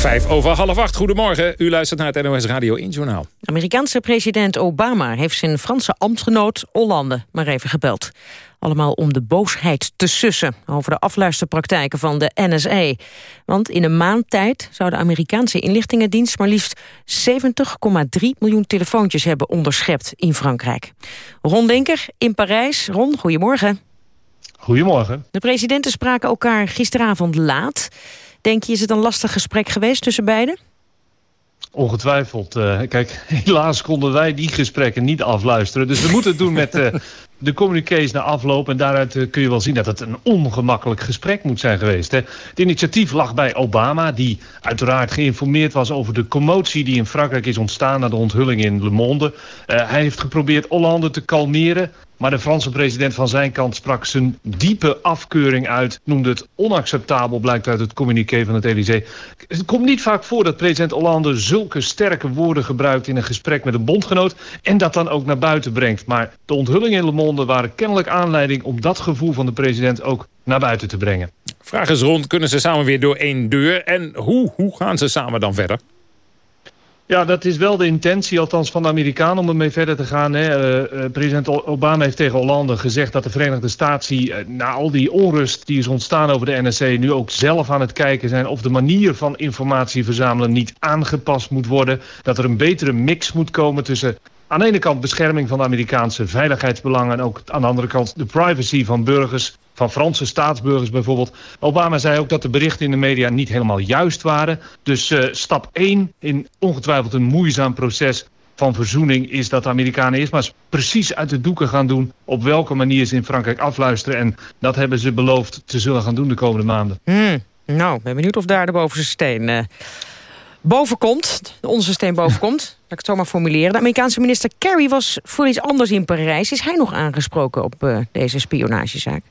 Vijf over half acht. Goedemorgen. U luistert naar het NOS Radio 1 Journaal. Amerikaanse president Obama heeft zijn Franse ambtgenoot Hollande maar even gebeld. Allemaal om de boosheid te sussen over de afluisterpraktijken van de NSA. Want in een maand tijd zou de Amerikaanse inlichtingendienst... maar liefst 70,3 miljoen telefoontjes hebben onderschept in Frankrijk. Ron Linker in Parijs. Ron, goedemorgen. Goedemorgen. De presidenten spraken elkaar gisteravond laat. Denk je, is het een lastig gesprek geweest tussen beiden? Ongetwijfeld. Uh, kijk, helaas konden wij die gesprekken niet afluisteren. Dus we moeten het doen met uh, de communiqués na afloop. En daaruit uh, kun je wel zien dat het een ongemakkelijk gesprek moet zijn geweest. Hè. Het initiatief lag bij Obama, die uiteraard geïnformeerd was over de commotie die in Frankrijk is ontstaan na de onthulling in Le Monde. hij heeft geprobeerd Hollande te kalmeren. Maar de Franse president van zijn kant sprak zijn diepe afkeuring uit. Noemde het onacceptabel, blijkt uit het communiqué van het Elysée. Het komt niet vaak voor dat president Hollande zulke sterke woorden gebruikt... in een gesprek met een bondgenoot en dat dan ook naar buiten brengt. Maar de onthullingen in Le Monde waren kennelijk aanleiding... om dat gevoel van de president ook naar buiten te brengen. Vraag is rond, kunnen ze samen weer door één deur? En hoe, hoe gaan ze samen dan verder? Ja, dat is wel de intentie, althans van de Amerikanen, om ermee verder te gaan. Hè. Uh, president Obama heeft tegen Hollande gezegd dat de Verenigde Staten... Uh, na al die onrust die is ontstaan over de NSC... nu ook zelf aan het kijken zijn of de manier van informatie verzamelen... niet aangepast moet worden. Dat er een betere mix moet komen tussen aan de ene kant bescherming van de Amerikaanse veiligheidsbelangen... en ook aan de andere kant de privacy van burgers, van Franse staatsburgers bijvoorbeeld. Obama zei ook dat de berichten in de media niet helemaal juist waren. Dus uh, stap 1 in ongetwijfeld een moeizaam proces van verzoening is dat de Amerikanen eerst maar eens precies uit de doeken gaan doen... op welke manier ze in Frankrijk afluisteren. En dat hebben ze beloofd te zullen gaan doen de komende maanden. Hmm. Nou, ben benieuwd of daar de bovenste steen... Uh boven komt, onze steen boven komt. Ik het zo maar formuleren. De Amerikaanse minister Kerry was voor iets anders in Parijs. Is hij nog aangesproken op uh, deze spionagezaak?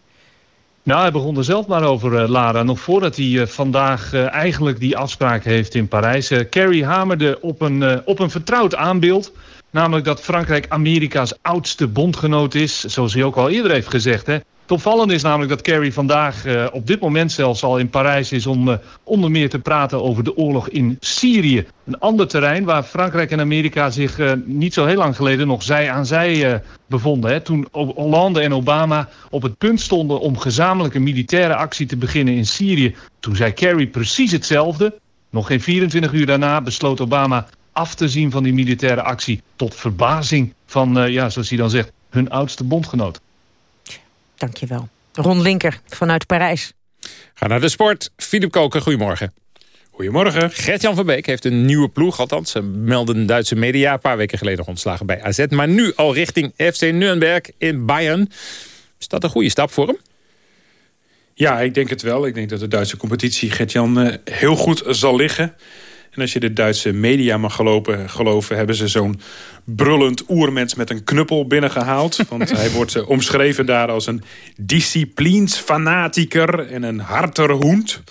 Nou, hij begon er zelf maar over, uh, Lara. Nog voordat hij uh, vandaag eigenlijk die afspraak heeft in Parijs. Kerry hamerde op een, op een vertrouwd aanbeeld. Namelijk dat Frankrijk Amerika's oudste bondgenoot is. Zoals hij ook al eerder heeft gezegd. Hè. Het opvallende is namelijk dat Kerry vandaag uh, op dit moment zelfs al in Parijs is... om uh, onder meer te praten over de oorlog in Syrië. Een ander terrein waar Frankrijk en Amerika zich uh, niet zo heel lang geleden... nog zij aan zij bevonden. Hè. Toen Hollande en Obama op het punt stonden om gezamenlijke militaire actie te beginnen in Syrië... toen zei Kerry precies hetzelfde. Nog geen 24 uur daarna besloot Obama af te zien van die militaire actie... tot verbazing van, ja, zoals hij dan zegt, hun oudste bondgenoot. Dankjewel. Ron Linker vanuit Parijs. Ga naar de sport. Filip Koken, goedemorgen. Goedemorgen. Gert-Jan van Beek heeft een nieuwe ploeg. Althans, ze melden Duitse media. Een paar weken geleden ontslagen bij AZ. Maar nu al richting FC Nürnberg in Bayern. Is dat een goede stap voor hem? Ja, ik denk het wel. Ik denk dat de Duitse competitie Gert-Jan eh, heel goed zal liggen. En als je de Duitse media mag gelopen, geloven... hebben ze zo'n brullend oermens met een knuppel binnengehaald. Want hij wordt uh, omschreven daar als een disciplinsfanatiker en een harterhoend.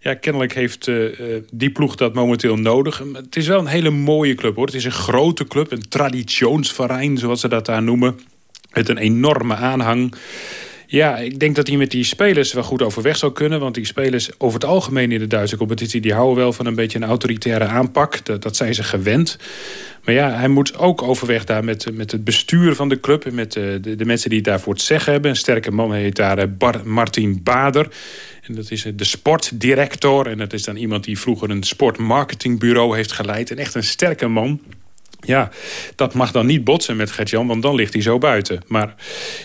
Ja, kennelijk heeft uh, die ploeg dat momenteel nodig. Het is wel een hele mooie club, hoor. Het is een grote club, een traditionsverein, zoals ze dat daar noemen. Met een enorme aanhang. Ja, ik denk dat hij met die spelers wel goed overweg zou kunnen. Want die spelers over het algemeen in de Duitse competitie... die houden wel van een beetje een autoritaire aanpak. Dat, zijn ze gewend. Maar ja, hij moet ook overweg daar met, met het bestuur van de club... en met de, de, mensen die het daarvoor te zeggen hebben. Een sterke man heet daar Bar Martin Bader. En dat is de sportdirector. En dat is dan iemand die vroeger een sportmarketingbureau heeft geleid. En echt een sterke man. Ja, dat mag dan niet botsen met Gert-Jan, want dan ligt hij zo buiten. Maar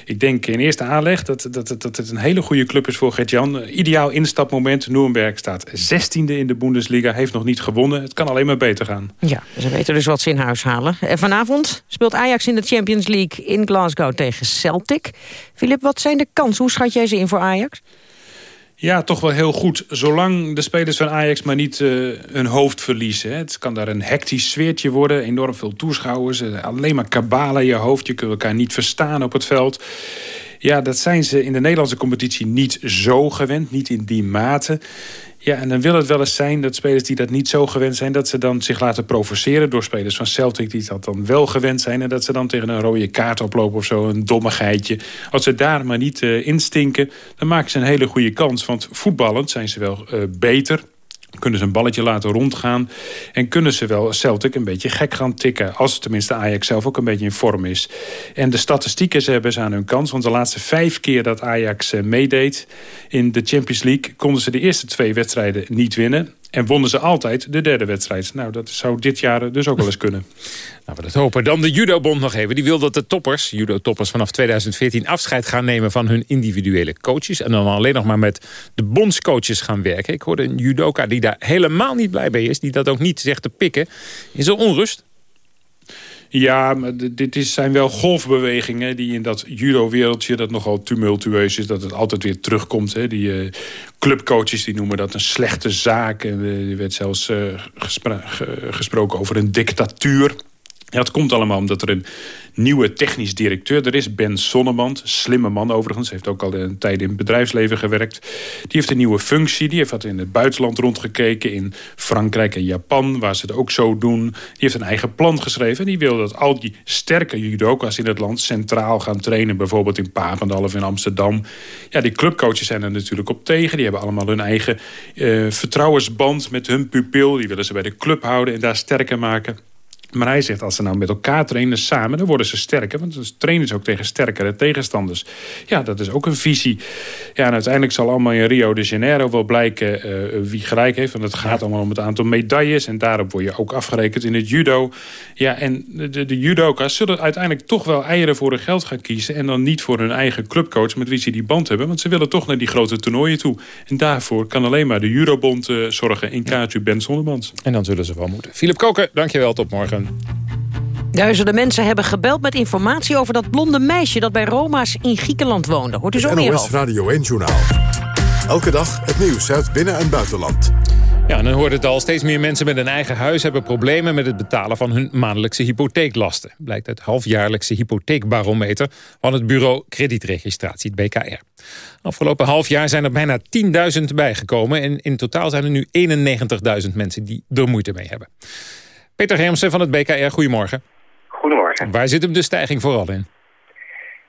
ik denk in eerste aanleg dat, dat, dat het een hele goede club is voor Gert-Jan. Ideaal instapmoment. Nuremberg staat 16e in de Bundesliga, heeft nog niet gewonnen. Het kan alleen maar beter gaan. Ja, ze weten dus wat ze in huis halen. En vanavond speelt Ajax in de Champions League in Glasgow tegen Celtic. Filip, wat zijn de kansen? Hoe schat jij ze in voor Ajax? Ja, toch wel heel goed. Zolang de spelers van Ajax maar niet uh, hun hoofd verliezen. Hè. Het kan daar een hectisch sfeertje worden. Enorm veel toeschouwers. Uh, alleen maar kabalen in je hoofd. Je kunt elkaar niet verstaan op het veld. Ja, dat zijn ze in de Nederlandse competitie niet zo gewend. Niet in die mate. Ja, en dan wil het wel eens zijn dat spelers die dat niet zo gewend zijn... dat ze dan zich laten provoceren door spelers van Celtic... die dat dan wel gewend zijn... en dat ze dan tegen een rode kaart oplopen of zo, een dommigheidje. Als ze daar maar niet uh, instinken, dan maken ze een hele goede kans. Want voetballend zijn ze wel uh, beter kunnen ze een balletje laten rondgaan. En kunnen ze wel Celtic een beetje gek gaan tikken. Als tenminste Ajax zelf ook een beetje in vorm is. En de statistieken ze hebben ze aan hun kans. Want de laatste vijf keer dat Ajax eh, meedeed in de Champions League... konden ze de eerste twee wedstrijden niet winnen. En wonnen ze altijd de derde wedstrijd. Nou, dat zou dit jaar dus ook wel eens kunnen. Nou, we dat hopen. Dan de judobond nog even. Die wil dat de toppers, judo-toppers vanaf 2014... afscheid gaan nemen van hun individuele coaches. En dan alleen nog maar met de bondscoaches gaan werken. Ik hoorde een judoka die daar helemaal niet blij mee is. Die dat ook niet zegt te pikken. Is er onrust? Ja, maar dit zijn wel golfbewegingen die in dat judo-wereldje... dat nogal tumultueus is, dat het altijd weer terugkomt. Hè. Die uh, clubcoaches die noemen dat een slechte zaak. En uh, er werd zelfs gespro gesproken over een dictatuur. Ja, het komt allemaal omdat er een nieuwe technisch directeur er is. Ben Sonnemand, slimme man overigens. Heeft ook al een tijd in het bedrijfsleven gewerkt. Die heeft een nieuwe functie. Die heeft wat in het buitenland rondgekeken. In Frankrijk en Japan, waar ze het ook zo doen. Die heeft een eigen plan geschreven. En die wil dat al die sterke judoka's in het land centraal gaan trainen. Bijvoorbeeld in Papendal of in Amsterdam. Ja, die clubcoaches zijn er natuurlijk op tegen. Die hebben allemaal hun eigen uh, vertrouwensband met hun pupil. Die willen ze bij de club houden en daar sterker maken. Maar hij zegt, als ze nou met elkaar trainen samen... dan worden ze sterker, want dan trainen ze ook tegen sterkere tegenstanders. Ja, dat is ook een visie. Ja, en uiteindelijk zal allemaal in Rio de Janeiro wel blijken uh, wie gelijk heeft. Want het gaat allemaal om het aantal medailles... en daarop word je ook afgerekend in het judo. Ja, en de, de judoka's zullen uiteindelijk toch wel eieren voor hun geld gaan kiezen... en dan niet voor hun eigen clubcoach met wie ze die band hebben. Want ze willen toch naar die grote toernooien toe. En daarvoor kan alleen maar de judobond uh, zorgen in KTU Ben Zonneband. En dan zullen ze wel moeten. Philip Koken, dankjewel, tot morgen. Duizenden mensen hebben gebeld met informatie over dat blonde meisje... dat bij Roma's in Griekenland woonde. Hoort u zo meer over. Radio 1-journaal. Elke dag het nieuws uit binnen- en buitenland. Ja, en dan hoort het al. Steeds meer mensen met een eigen huis hebben problemen met het betalen van hun maandelijkse hypotheeklasten. Blijkt uit halfjaarlijkse hypotheekbarometer van het bureau kredietregistratie, het BKR. Afgelopen half jaar zijn er bijna 10.000 bijgekomen en in totaal zijn er nu 91.000 mensen die er moeite mee hebben. Peter Hermsen van het BKR, goedemorgen. Goedemorgen. Waar zit hem de stijging vooral in?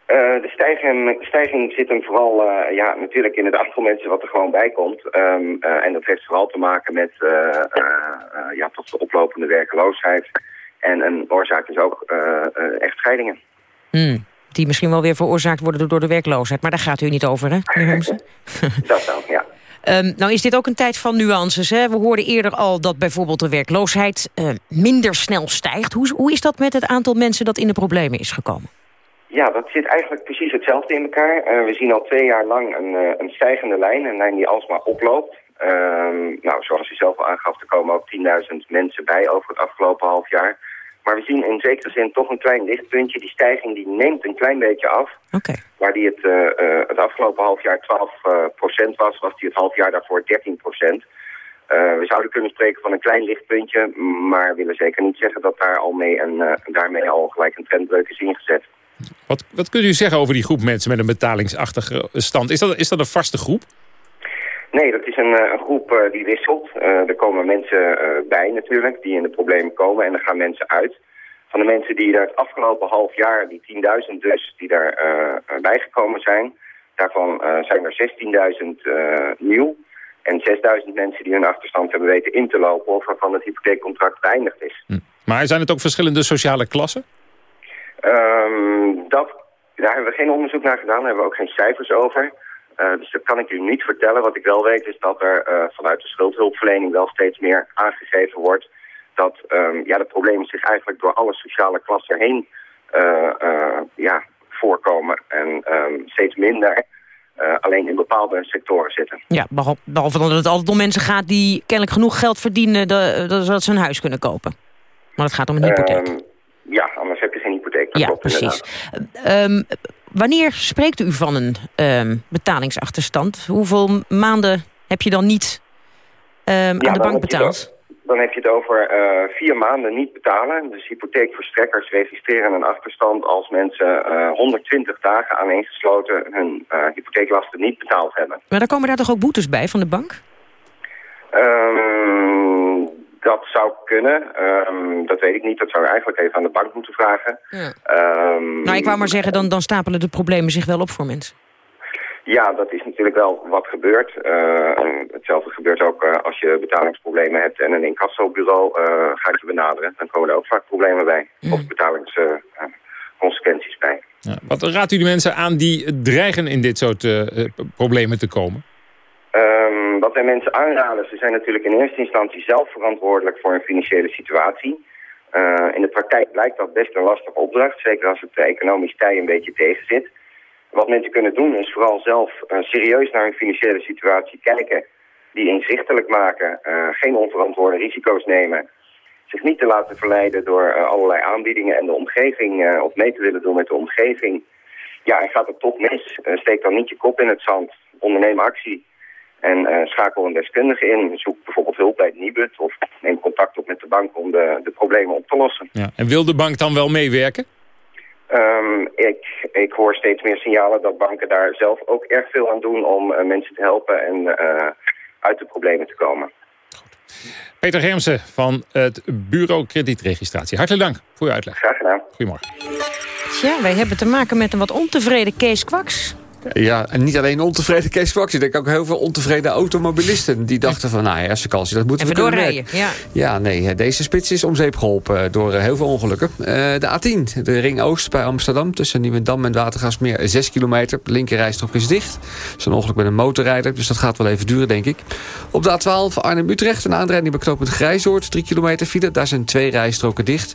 Uh, de stijging, stijging zit hem vooral uh, ja, natuurlijk in het aantal mensen wat er gewoon bij komt. Um, uh, en dat heeft vooral te maken met ja, tot de oplopende werkeloosheid. En een oorzaak is ook echtscheidingen. Hmm, die misschien wel weer veroorzaakt worden door de werkloosheid. Maar daar gaat u niet over, hè, meneer dat wel, ja. Um, nou is dit ook een tijd van nuances. Hè? We hoorden eerder al dat bijvoorbeeld de werkloosheid minder snel stijgt. Hoe, hoe is dat met het aantal mensen dat in de problemen is gekomen? Ja, dat zit eigenlijk precies hetzelfde in elkaar. Uh, we zien al twee jaar lang een, uh, een stijgende lijn, een lijn die alsmaar oploopt. Ehm, nou, zoals u zelf al aangaf, er komen ook 10.000 mensen bij over het afgelopen half jaar. Maar we zien in zekere zin toch een klein lichtpuntje. Die stijging die neemt een klein beetje af. Okay. Waar die het, uh, het afgelopen half jaar 12 uh, procent was, was die het half jaar daarvoor 13 procent. we zouden kunnen spreken van een klein lichtpuntje, maar willen zeker niet zeggen dat daar al mee en daarmee al gelijk een trendbreuk is ingezet. Wat, wat kunt u zeggen over die groep mensen met een betalingsachtige stand? Is dat, is dat een vaste groep? Nee, dat is een, een groep uh, die wisselt. Uh, er komen mensen uh, bij natuurlijk die in de problemen komen en er gaan mensen uit. Van de mensen die daar het afgelopen half jaar, die 10.000 dus, die daar bijgekomen zijn... daarvan zijn er 16.000 nieuw en 6.000 mensen die hun achterstand hebben weten in te lopen... of waarvan het hypotheekcontract beëindigd is. Hm. Maar zijn het ook verschillende sociale klassen? Um, dat, daar hebben we geen onderzoek naar gedaan, daar hebben we ook geen cijfers over... Uh, dus dat kan ik u niet vertellen. Wat ik wel weet is dat er uh, vanuit de schuldhulpverlening wel steeds meer aangegeven wordt dat ehm, ja, de problemen zich eigenlijk door alle sociale klassen heen eh, eh, ja, voorkomen. En ehm, steeds minder eh, alleen in bepaalde sectoren zitten. Ja, behalve, dat het altijd om mensen gaat die kennelijk genoeg geld verdienen... dat, dat ze een huis kunnen kopen. Maar het gaat om een hypotheek. Ehm, ja, anders heb je geen hypotheek. Dat ja, precies. Ehm, wanneer spreekt u van een ehm, betalingsachterstand? Hoeveel maanden heb je dan niet ehm, aan de bank betaald? Dan heb je het over eh, vier maanden niet betalen. Dus hypotheekverstrekkers registreren een achterstand als mensen eh, 120 dagen aaneengesloten hun eh, hypotheeklasten niet betaald hebben. Maar dan komen daar toch ook boetes bij van de bank? Ehm, dat zou kunnen. Ehm, dat weet ik niet. Dat zou je eigenlijk even aan de bank moeten vragen. Ja. Ehm, Nou, ik wou maar zeggen, dan, dan stapelen de problemen zich wel op voor mensen. Ja, dat is natuurlijk wel wat gebeurt. Eh, hetzelfde gebeurt ook eh, als je betalingsproblemen hebt en een incassobureau uh, gaat je benaderen. Dan komen er ook vaak problemen bij. Of betalingsconsequenties bij. Ja, wat raadt u de mensen aan die dreigen in dit soort problemen te komen? Ehm, wat wij mensen aanraden, ze zijn natuurlijk in eerste instantie zelf verantwoordelijk voor hun financiële situatie. Eh, in de praktijk blijkt dat best een lastige opdracht, zeker als het de economisch tij een beetje tegen zit. Wat mensen kunnen doen is vooral zelf eh, serieus naar hun financiële situatie kijken. Die inzichtelijk maken, eh, geen onverantwoorde risico's nemen. Zich niet te laten verleiden door allerlei aanbiedingen en de omgeving, of mee te willen doen met de omgeving. Ja, en gaat het toch mis, steek dan niet je kop in het zand. Onderneem actie en eh, schakel een deskundige in. Zoek bijvoorbeeld hulp bij het Nibud of neem contact op met de bank om de, de problemen op te lossen. Ja. En wil de bank dan wel meewerken? Ehm, ik, ik hoor steeds meer signalen dat banken daar zelf ook erg veel aan doen om eh, mensen te helpen en eh, uit de problemen te komen. Peter Germsen van het Bureau Kredietregistratie. Hartelijk dank voor uw uitleg. Graag gedaan. Goedemorgen. Tja, wij hebben te maken met een wat ontevreden Kees Kwaks. Ja, en niet alleen ontevreden Kees Kwaks. Ik denk ook heel veel ontevreden automobilisten. Die dachten van, nou ja, vakantie, dat moeten Even we kunnen doorrijden, ja. Ja, nee, deze spits is om zeep geholpen door eh, heel veel ongelukken. Eh, de A10, de Ring Oost bij Amsterdam... tussen Nieuwendam en Watergasmeer, 6 kilometer. De linkerrijstrook is dicht. Dat is een ongeluk met een motorrijder, dus dat gaat wel even duren, denk ik. Op de A12 Arnhem-Utrecht, een aanrijding bij knooppunt Grijzoord... 3 kilometer file, daar zijn twee rijstroken dicht.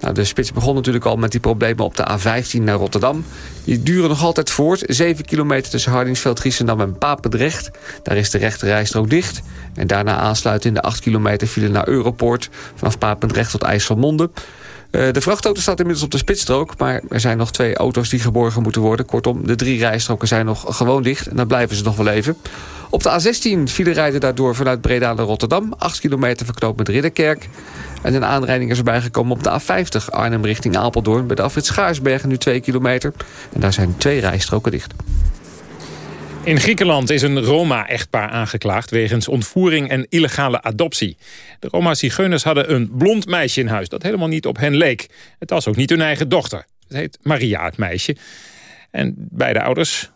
Nou, de spits begon natuurlijk al met die problemen op de A15 naar Rotterdam. Die duren nog altijd voort. 7 kilometer tussen Hardingsveld, Giessendam en Papendrecht. Daar is de rechte rijstrook dicht. En daarna aansluiten in de 8 kilometer file naar Europoort... vanaf Papendrecht tot IJsselmonde. Uh, de vrachtauto staat inmiddels op de spitsstrook... maar er zijn nog twee auto's die geborgen moeten worden. Kortom, de drie rijstroken zijn nog gewoon dicht... en dan blijven ze nog wel even. Op de A16 file rijden daardoor vanuit Breda naar Rotterdam. 8 kilometer verknoopt met Ridderkerk. En een aanrijding is erbij gekomen op de A50 Arnhem richting Apeldoorn... bij de afrit Schaarsbergen nu 2 kilometer. En daar zijn twee rijstroken dicht. In Griekenland is een Roma-echtpaar aangeklaagd... wegens ontvoering en illegale adoptie. De Roma-zigeuners hadden een blond meisje in huis... dat helemaal niet op hen leek. Het was ook niet hun eigen dochter. Het heet Maria, het meisje. En beide ouders,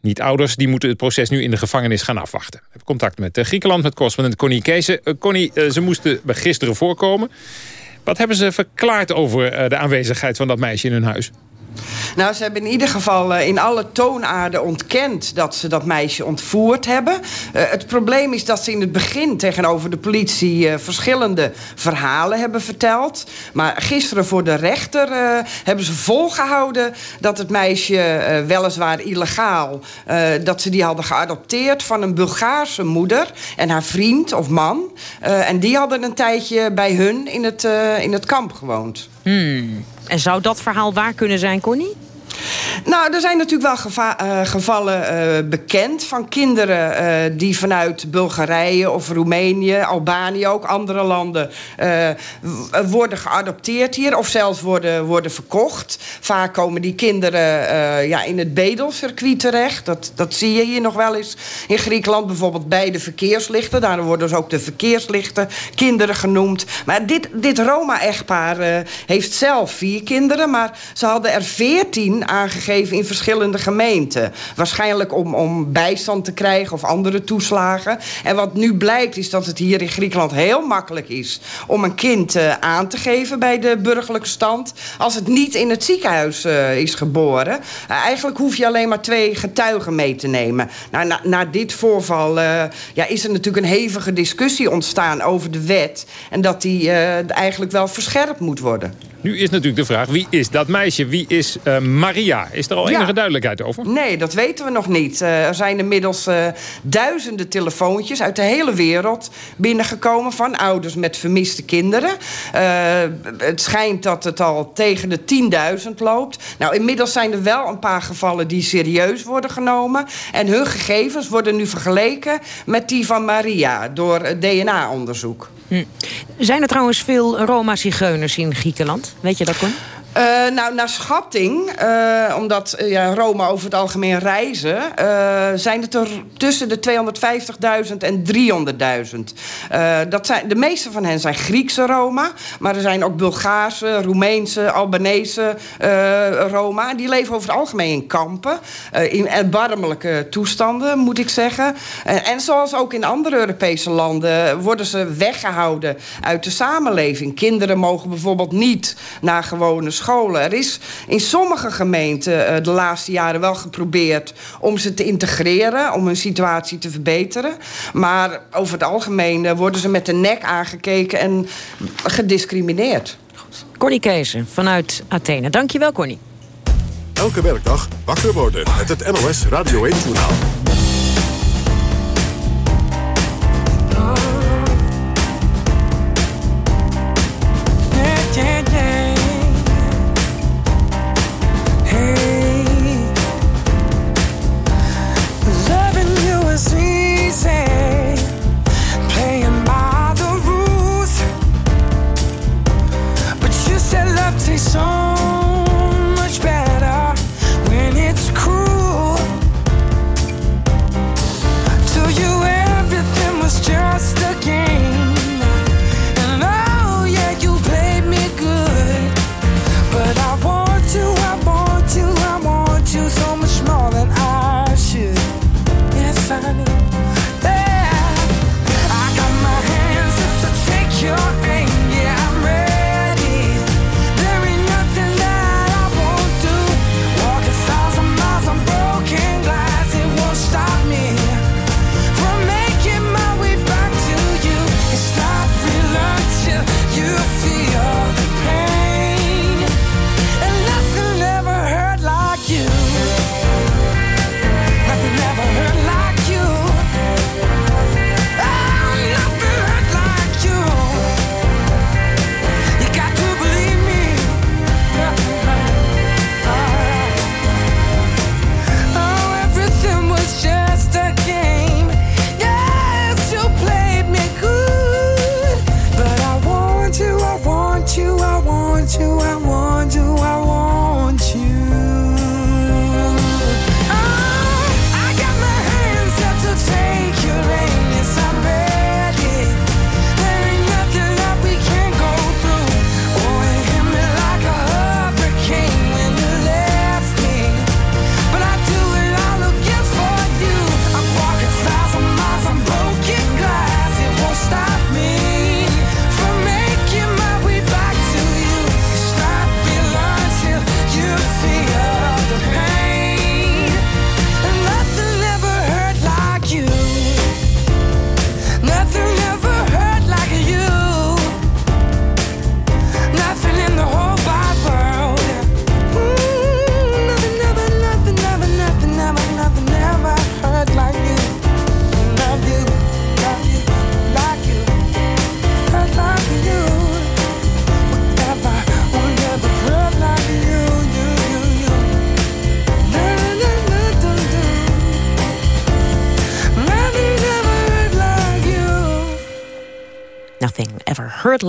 niet ouders... die moeten het proces nu in de gevangenis gaan afwachten. Ik heb contact met Griekenland, met correspondent Connie Kees. Uh, Connie, uh, ze moesten gisteren voorkomen. Wat hebben ze verklaard over de aanwezigheid van dat meisje in hun huis? Nou, ze hebben in ieder geval uh, in alle toonaarden ontkend dat ze dat meisje ontvoerd hebben. Uh, het probleem is dat ze in het begin tegenover de politie uh, verschillende verhalen hebben verteld. Maar gisteren voor de rechter hebben ze volgehouden dat het meisje weliswaar illegaal, dat ze die hadden geadopteerd van een Bulgaarse moeder en haar vriend of man. en die hadden een tijdje bij hun in het, in het kamp gewoond. Hmm. En zou dat verhaal waar kunnen zijn, Connie? Nou, er zijn natuurlijk wel uh, gevallen uh, bekend van kinderen uh, die vanuit Bulgarije of Roemenië, Albanië, ook andere landen, worden geadopteerd hier of zelfs worden, worden verkocht. Vaak komen die kinderen ja, in het bedelcircuit terecht. Dat, dat zie je hier nog wel eens in Griekenland, bijvoorbeeld bij de verkeerslichten. Daarom worden dus ook de verkeerslichten kinderen genoemd. Maar dit, dit Roma-echtpaar heeft zelf vier kinderen, maar ze hadden er veertien aangegeven in verschillende gemeenten. Waarschijnlijk om, om bijstand te krijgen of andere toeslagen. En wat nu blijkt is dat het hier in Griekenland heel makkelijk is... om een kind uh, aan te geven bij de burgerlijke stand... als het niet in het ziekenhuis uh, is geboren. Uh, eigenlijk hoef je alleen maar twee getuigen mee te nemen. Nou, na, na dit voorval ja, is er natuurlijk een hevige discussie ontstaan over de wet... en dat die eigenlijk wel verscherpt moet worden. Nu is natuurlijk de vraag, wie is dat meisje? Wie is uh, Maria? Is er al enige ja. duidelijkheid over? Nee, dat weten we nog niet. Uh, er zijn inmiddels uh, duizenden telefoontjes uit de hele wereld binnengekomen... van ouders met vermiste kinderen. het schijnt dat het al tegen de 10.000 loopt. Nou, inmiddels zijn er wel een paar gevallen die serieus worden genomen. En hun gegevens worden nu vergeleken met die van Maria... door DNA-onderzoek. Hm. Zijn er trouwens veel Roma-zigeuners in Griekenland? Weet je dat, Con? Uh, nou, naar schatting, uh, omdat uh, ja, Roma over het algemeen reizen... zijn het er tussen de 250.000 en 300.000. dat zijn, de meeste van hen zijn Griekse Roma... maar er zijn ook Bulgaarse, Roemeense, Albanese Roma. Die leven over het algemeen in kampen. in erbarmelijke toestanden, moet ik zeggen. en zoals ook in andere Europese landen... worden ze weggehouden uit de samenleving. Kinderen mogen bijvoorbeeld niet naar gewone scholen. Er is in sommige gemeenten uh, de laatste jaren wel geprobeerd om ze te integreren, om hun situatie te verbeteren. Maar over het algemeen uh, worden ze met de nek aangekeken en gediscrimineerd. Goed. Connie Kees vanuit Athene. Dankjewel, Connie. Elke werkdag wakker worden met het NOS Radio 1-journaal. Hurt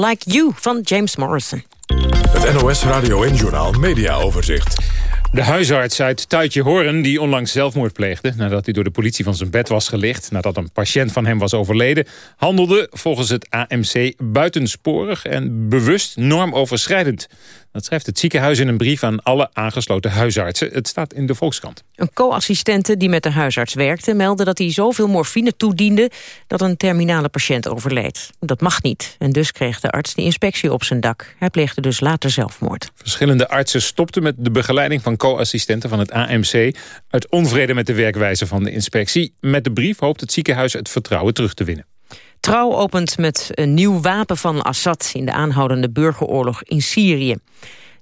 Like You van James Morrison. Het NOS Radio en Journal Media Overzicht. De huisarts uit Tuitje Horen, die onlangs zelfmoord pleegde... nadat hij door de politie van zijn bed was gelicht... nadat een patiënt van hem was overleden... handelde volgens het AMC buitensporig en bewust normoverschrijdend. Dat schrijft het ziekenhuis in een brief aan alle aangesloten huisartsen. Het staat in de Volkskrant. Een co-assistente die met de huisarts werkte... meldde dat hij zoveel morfine toediende... dat een terminale patiënt overleed. Dat mag niet. En dus kreeg de arts de inspectie op zijn dak. Hij pleegde dus later zelfmoord. Verschillende artsen stopten met de begeleiding van co-assistenten van het AMC... uit onvrede met de werkwijze van de inspectie. Met de brief hoopt het ziekenhuis het vertrouwen terug te winnen. Trouw opent met een nieuw wapen van Assad in de aanhoudende burgeroorlog in Syrië.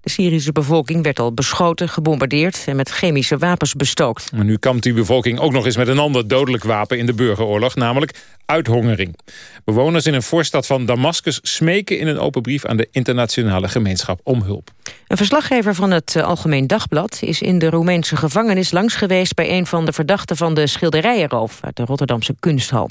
De Syrische bevolking werd al beschoten, gebombardeerd en met chemische wapens bestookt. Maar nu kampt die bevolking ook nog eens met een ander dodelijk wapen in de burgeroorlog, namelijk uithongering. Bewoners in een voorstad van Damascus smeken in een open brief aan de internationale gemeenschap om hulp. Een verslaggever van het Algemeen Dagblad is in de Roemeense gevangenis langs geweest bij een van de verdachten van de schilderijenroof uit de Rotterdamse kunsthal.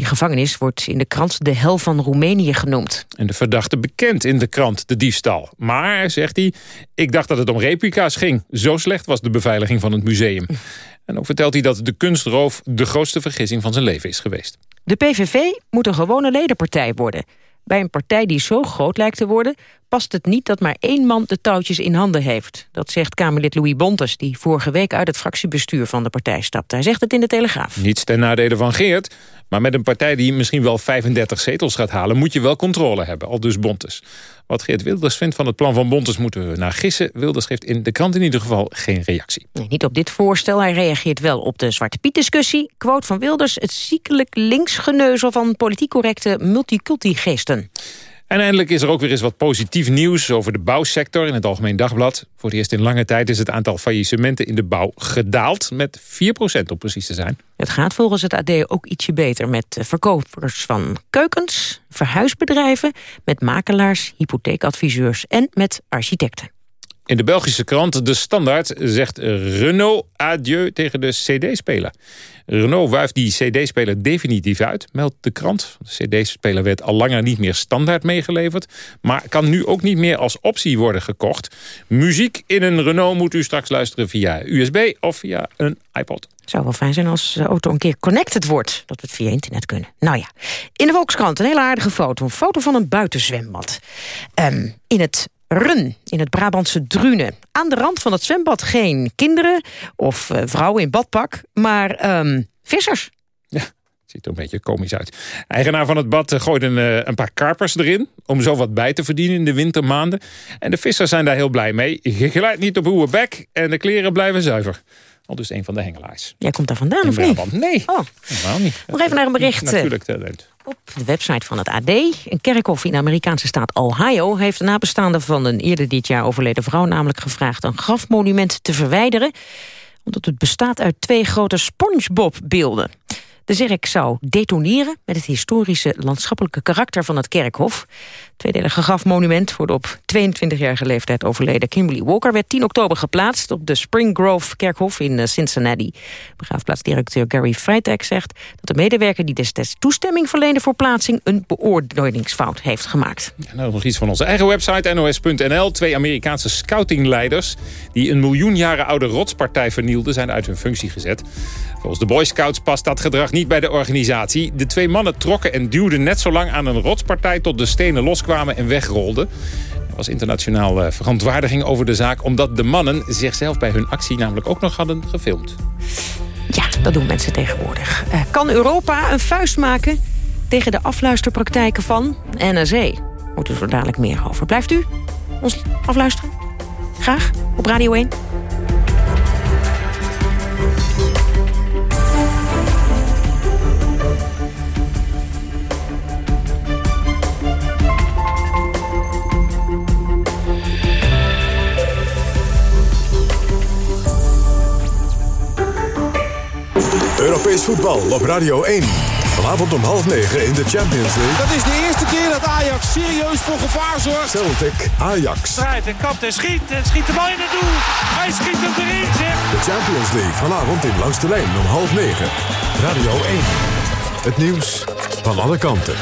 Die gevangenis wordt in de krant de hel van Roemenië genoemd. En de verdachte bekend in de krant de diefstal. Maar, zegt hij, ik dacht dat het om replica's ging. Zo slecht was de beveiliging van het museum. En ook vertelt hij dat de kunstroof de grootste vergissing van zijn leven is geweest. De PVV moet een gewone ledenpartij worden. Bij een partij die zo groot lijkt te worden... past het niet dat maar één man de touwtjes in handen heeft. Dat zegt Kamerlid Louis Bontes, die vorige week uit het fractiebestuur van de partij stapt. Hij zegt het in de Telegraaf. Niets ten nadele van Geert, maar met een partij die misschien wel 35 zetels gaat halen... moet je wel controle hebben, al dus Bontes. Wat Geert Wilders vindt van het plan van Bontes moeten we naar gissen. Wilders geeft in de krant in ieder geval geen reactie. Nee, niet op dit voorstel, hij reageert wel op de Zwarte Piet-discussie. Quote van Wilders, het ziekelijk linksgeneuzel van politiek correcte multiculti-geesten. En eindelijk is er ook weer eens wat positief nieuws over de bouwsector in het Algemeen Dagblad. Voor het eerst in lange tijd is het aantal faillissementen in de bouw gedaald. Met 4% om precies te zijn. Het gaat volgens het AD ook ietsje beter met verkopers van keukens, verhuisbedrijven, met makelaars, hypotheekadviseurs en met architecten. In de Belgische krant De Standaard zegt Renault adieu tegen de CD-speler. Renault wuift die cd-speler definitief uit, meldt de krant. De cd-speler werd al langer niet meer standaard meegeleverd... maar kan nu ook niet meer als optie worden gekocht. Muziek in een Renault moet u straks luisteren via USB of via een iPod. Het zou wel fijn zijn als de auto een keer connected wordt. Dat we het via internet kunnen. Nou ja, in de Volkskrant een hele aardige foto. Een foto van een buitenzwembad. Um, in het Run in het Brabantse Drunen. Aan de rand van het zwembad geen kinderen of uh, vrouwen in badpak, maar um, vissers. Ja, ziet er een beetje komisch uit. Eigenaar van het bad uh, gooit een, uh, een, paar karpers erin... om zo wat bij te verdienen in de wintermaanden. En de vissers zijn daar heel blij mee. Je glijdt niet op uw bek en de kleren blijven zuiver. Al dus een van de hengelaars. Jij komt daar vandaan, in of niet? Nee, oh. helemaal niet. Nog even naar een bericht. Natuurlijk talent. Op de website van het AD. Een kerkhof in de Amerikaanse staat Ohio... heeft de nabestaanden van een eerder dit jaar overleden vrouw... namelijk gevraagd een grafmonument te verwijderen... omdat het bestaat uit twee grote SpongeBob-beelden. De zerk zou detoneren met het historische landschappelijke karakter van het kerkhof. Tweedelige grafmonument voor de op 22-jarige leeftijd overleden Kimberly Walker... werd 10 oktober geplaatst op de Spring Grove kerkhof in Cincinnati. Begraafplaatsdirecteur Gary Freitag zegt dat de medewerker die destijds toestemming verleende voor plaatsing... een beoordelingsfout heeft gemaakt. Ja, nou, nog iets van onze eigen website, nos.nl. Twee Amerikaanse scoutingleiders die een miljoen jaren oude rotspartij vernielden... zijn uit hun functie gezet. Volgens de Boy Scouts past dat gedrag niet bij de organisatie. De twee mannen trokken en duwden net zo lang aan een rotspartij... tot de stenen loskwamen en wegrolden. Er was internationaal uh, verontwaardiging over de zaak... omdat de mannen zichzelf bij hun actie namelijk ook nog hadden gefilmd. Ja, dat doen mensen tegenwoordig. Uh, kan Europa een vuist maken tegen de afluisterpraktijken van NRC? U zo dadelijk meer over. Blijft u ons afluisteren? Graag, op Radio 1. Europees voetbal op Radio 1. Vanavond om half negen in de Champions League. Dat is de eerste keer dat Ajax serieus voor gevaar zorgt. Celtic, Ajax. Draait en kapt en schiet en schiet de bal in het doel. Hij schiet hem erin, zeg. De Champions League vanavond in Langs de Lijn om half negen. Radio 1. Het nieuws van alle kanten.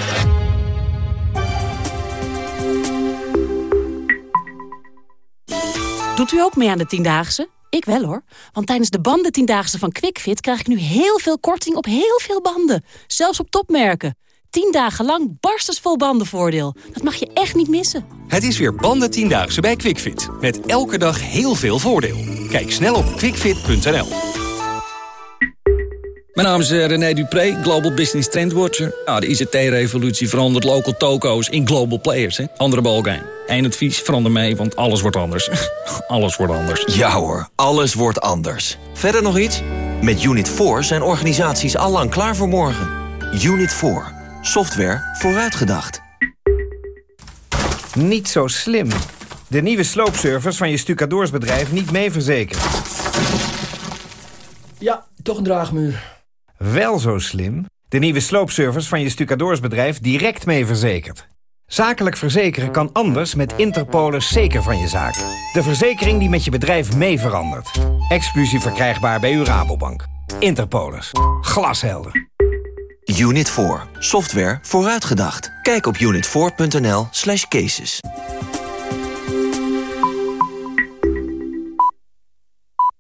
Doet u ook mee aan de Tiendaagse? Ik wel hoor, want tijdens de banden tiendaagse van QuickFit... krijg ik nu heel veel korting op heel veel banden. Zelfs op topmerken. 10 dagen lang barstensvol bandenvoordeel. Dat mag je echt niet missen. Het is weer banden tiendaagse bij QuickFit. Met elke dag heel veel voordeel. Kijk snel op quickfit.nl. Mijn naam is eh, René Dupré, Global Business Trend Watcher. Ja, de ICT-revolutie verandert local toko's in global players. Hè? Andere balkijn. Eén advies, verander mee, want alles wordt anders. alles wordt anders. Ja hoor, alles wordt anders. Verder nog iets? Met Unit 4 zijn organisaties allang klaar voor morgen. Unit 4. Software vooruitgedacht. Niet zo slim. De nieuwe sloopservice van je stucadoorsbedrijf niet mee verzekerd. Ja, toch een draagmuur. Wel zo slim. De nieuwe sloopservice van je stucadoorsbedrijf direct mee verzekerd. Zakelijk verzekeren kan anders met Interpolis zeker van je zaak. De verzekering die met je bedrijf mee verandert. Exclusief verkrijgbaar bij uw Rabobank. Interpolis. Glashelder. Unit 4. Software vooruitgedacht. Kijk op unit4.nl slash cases.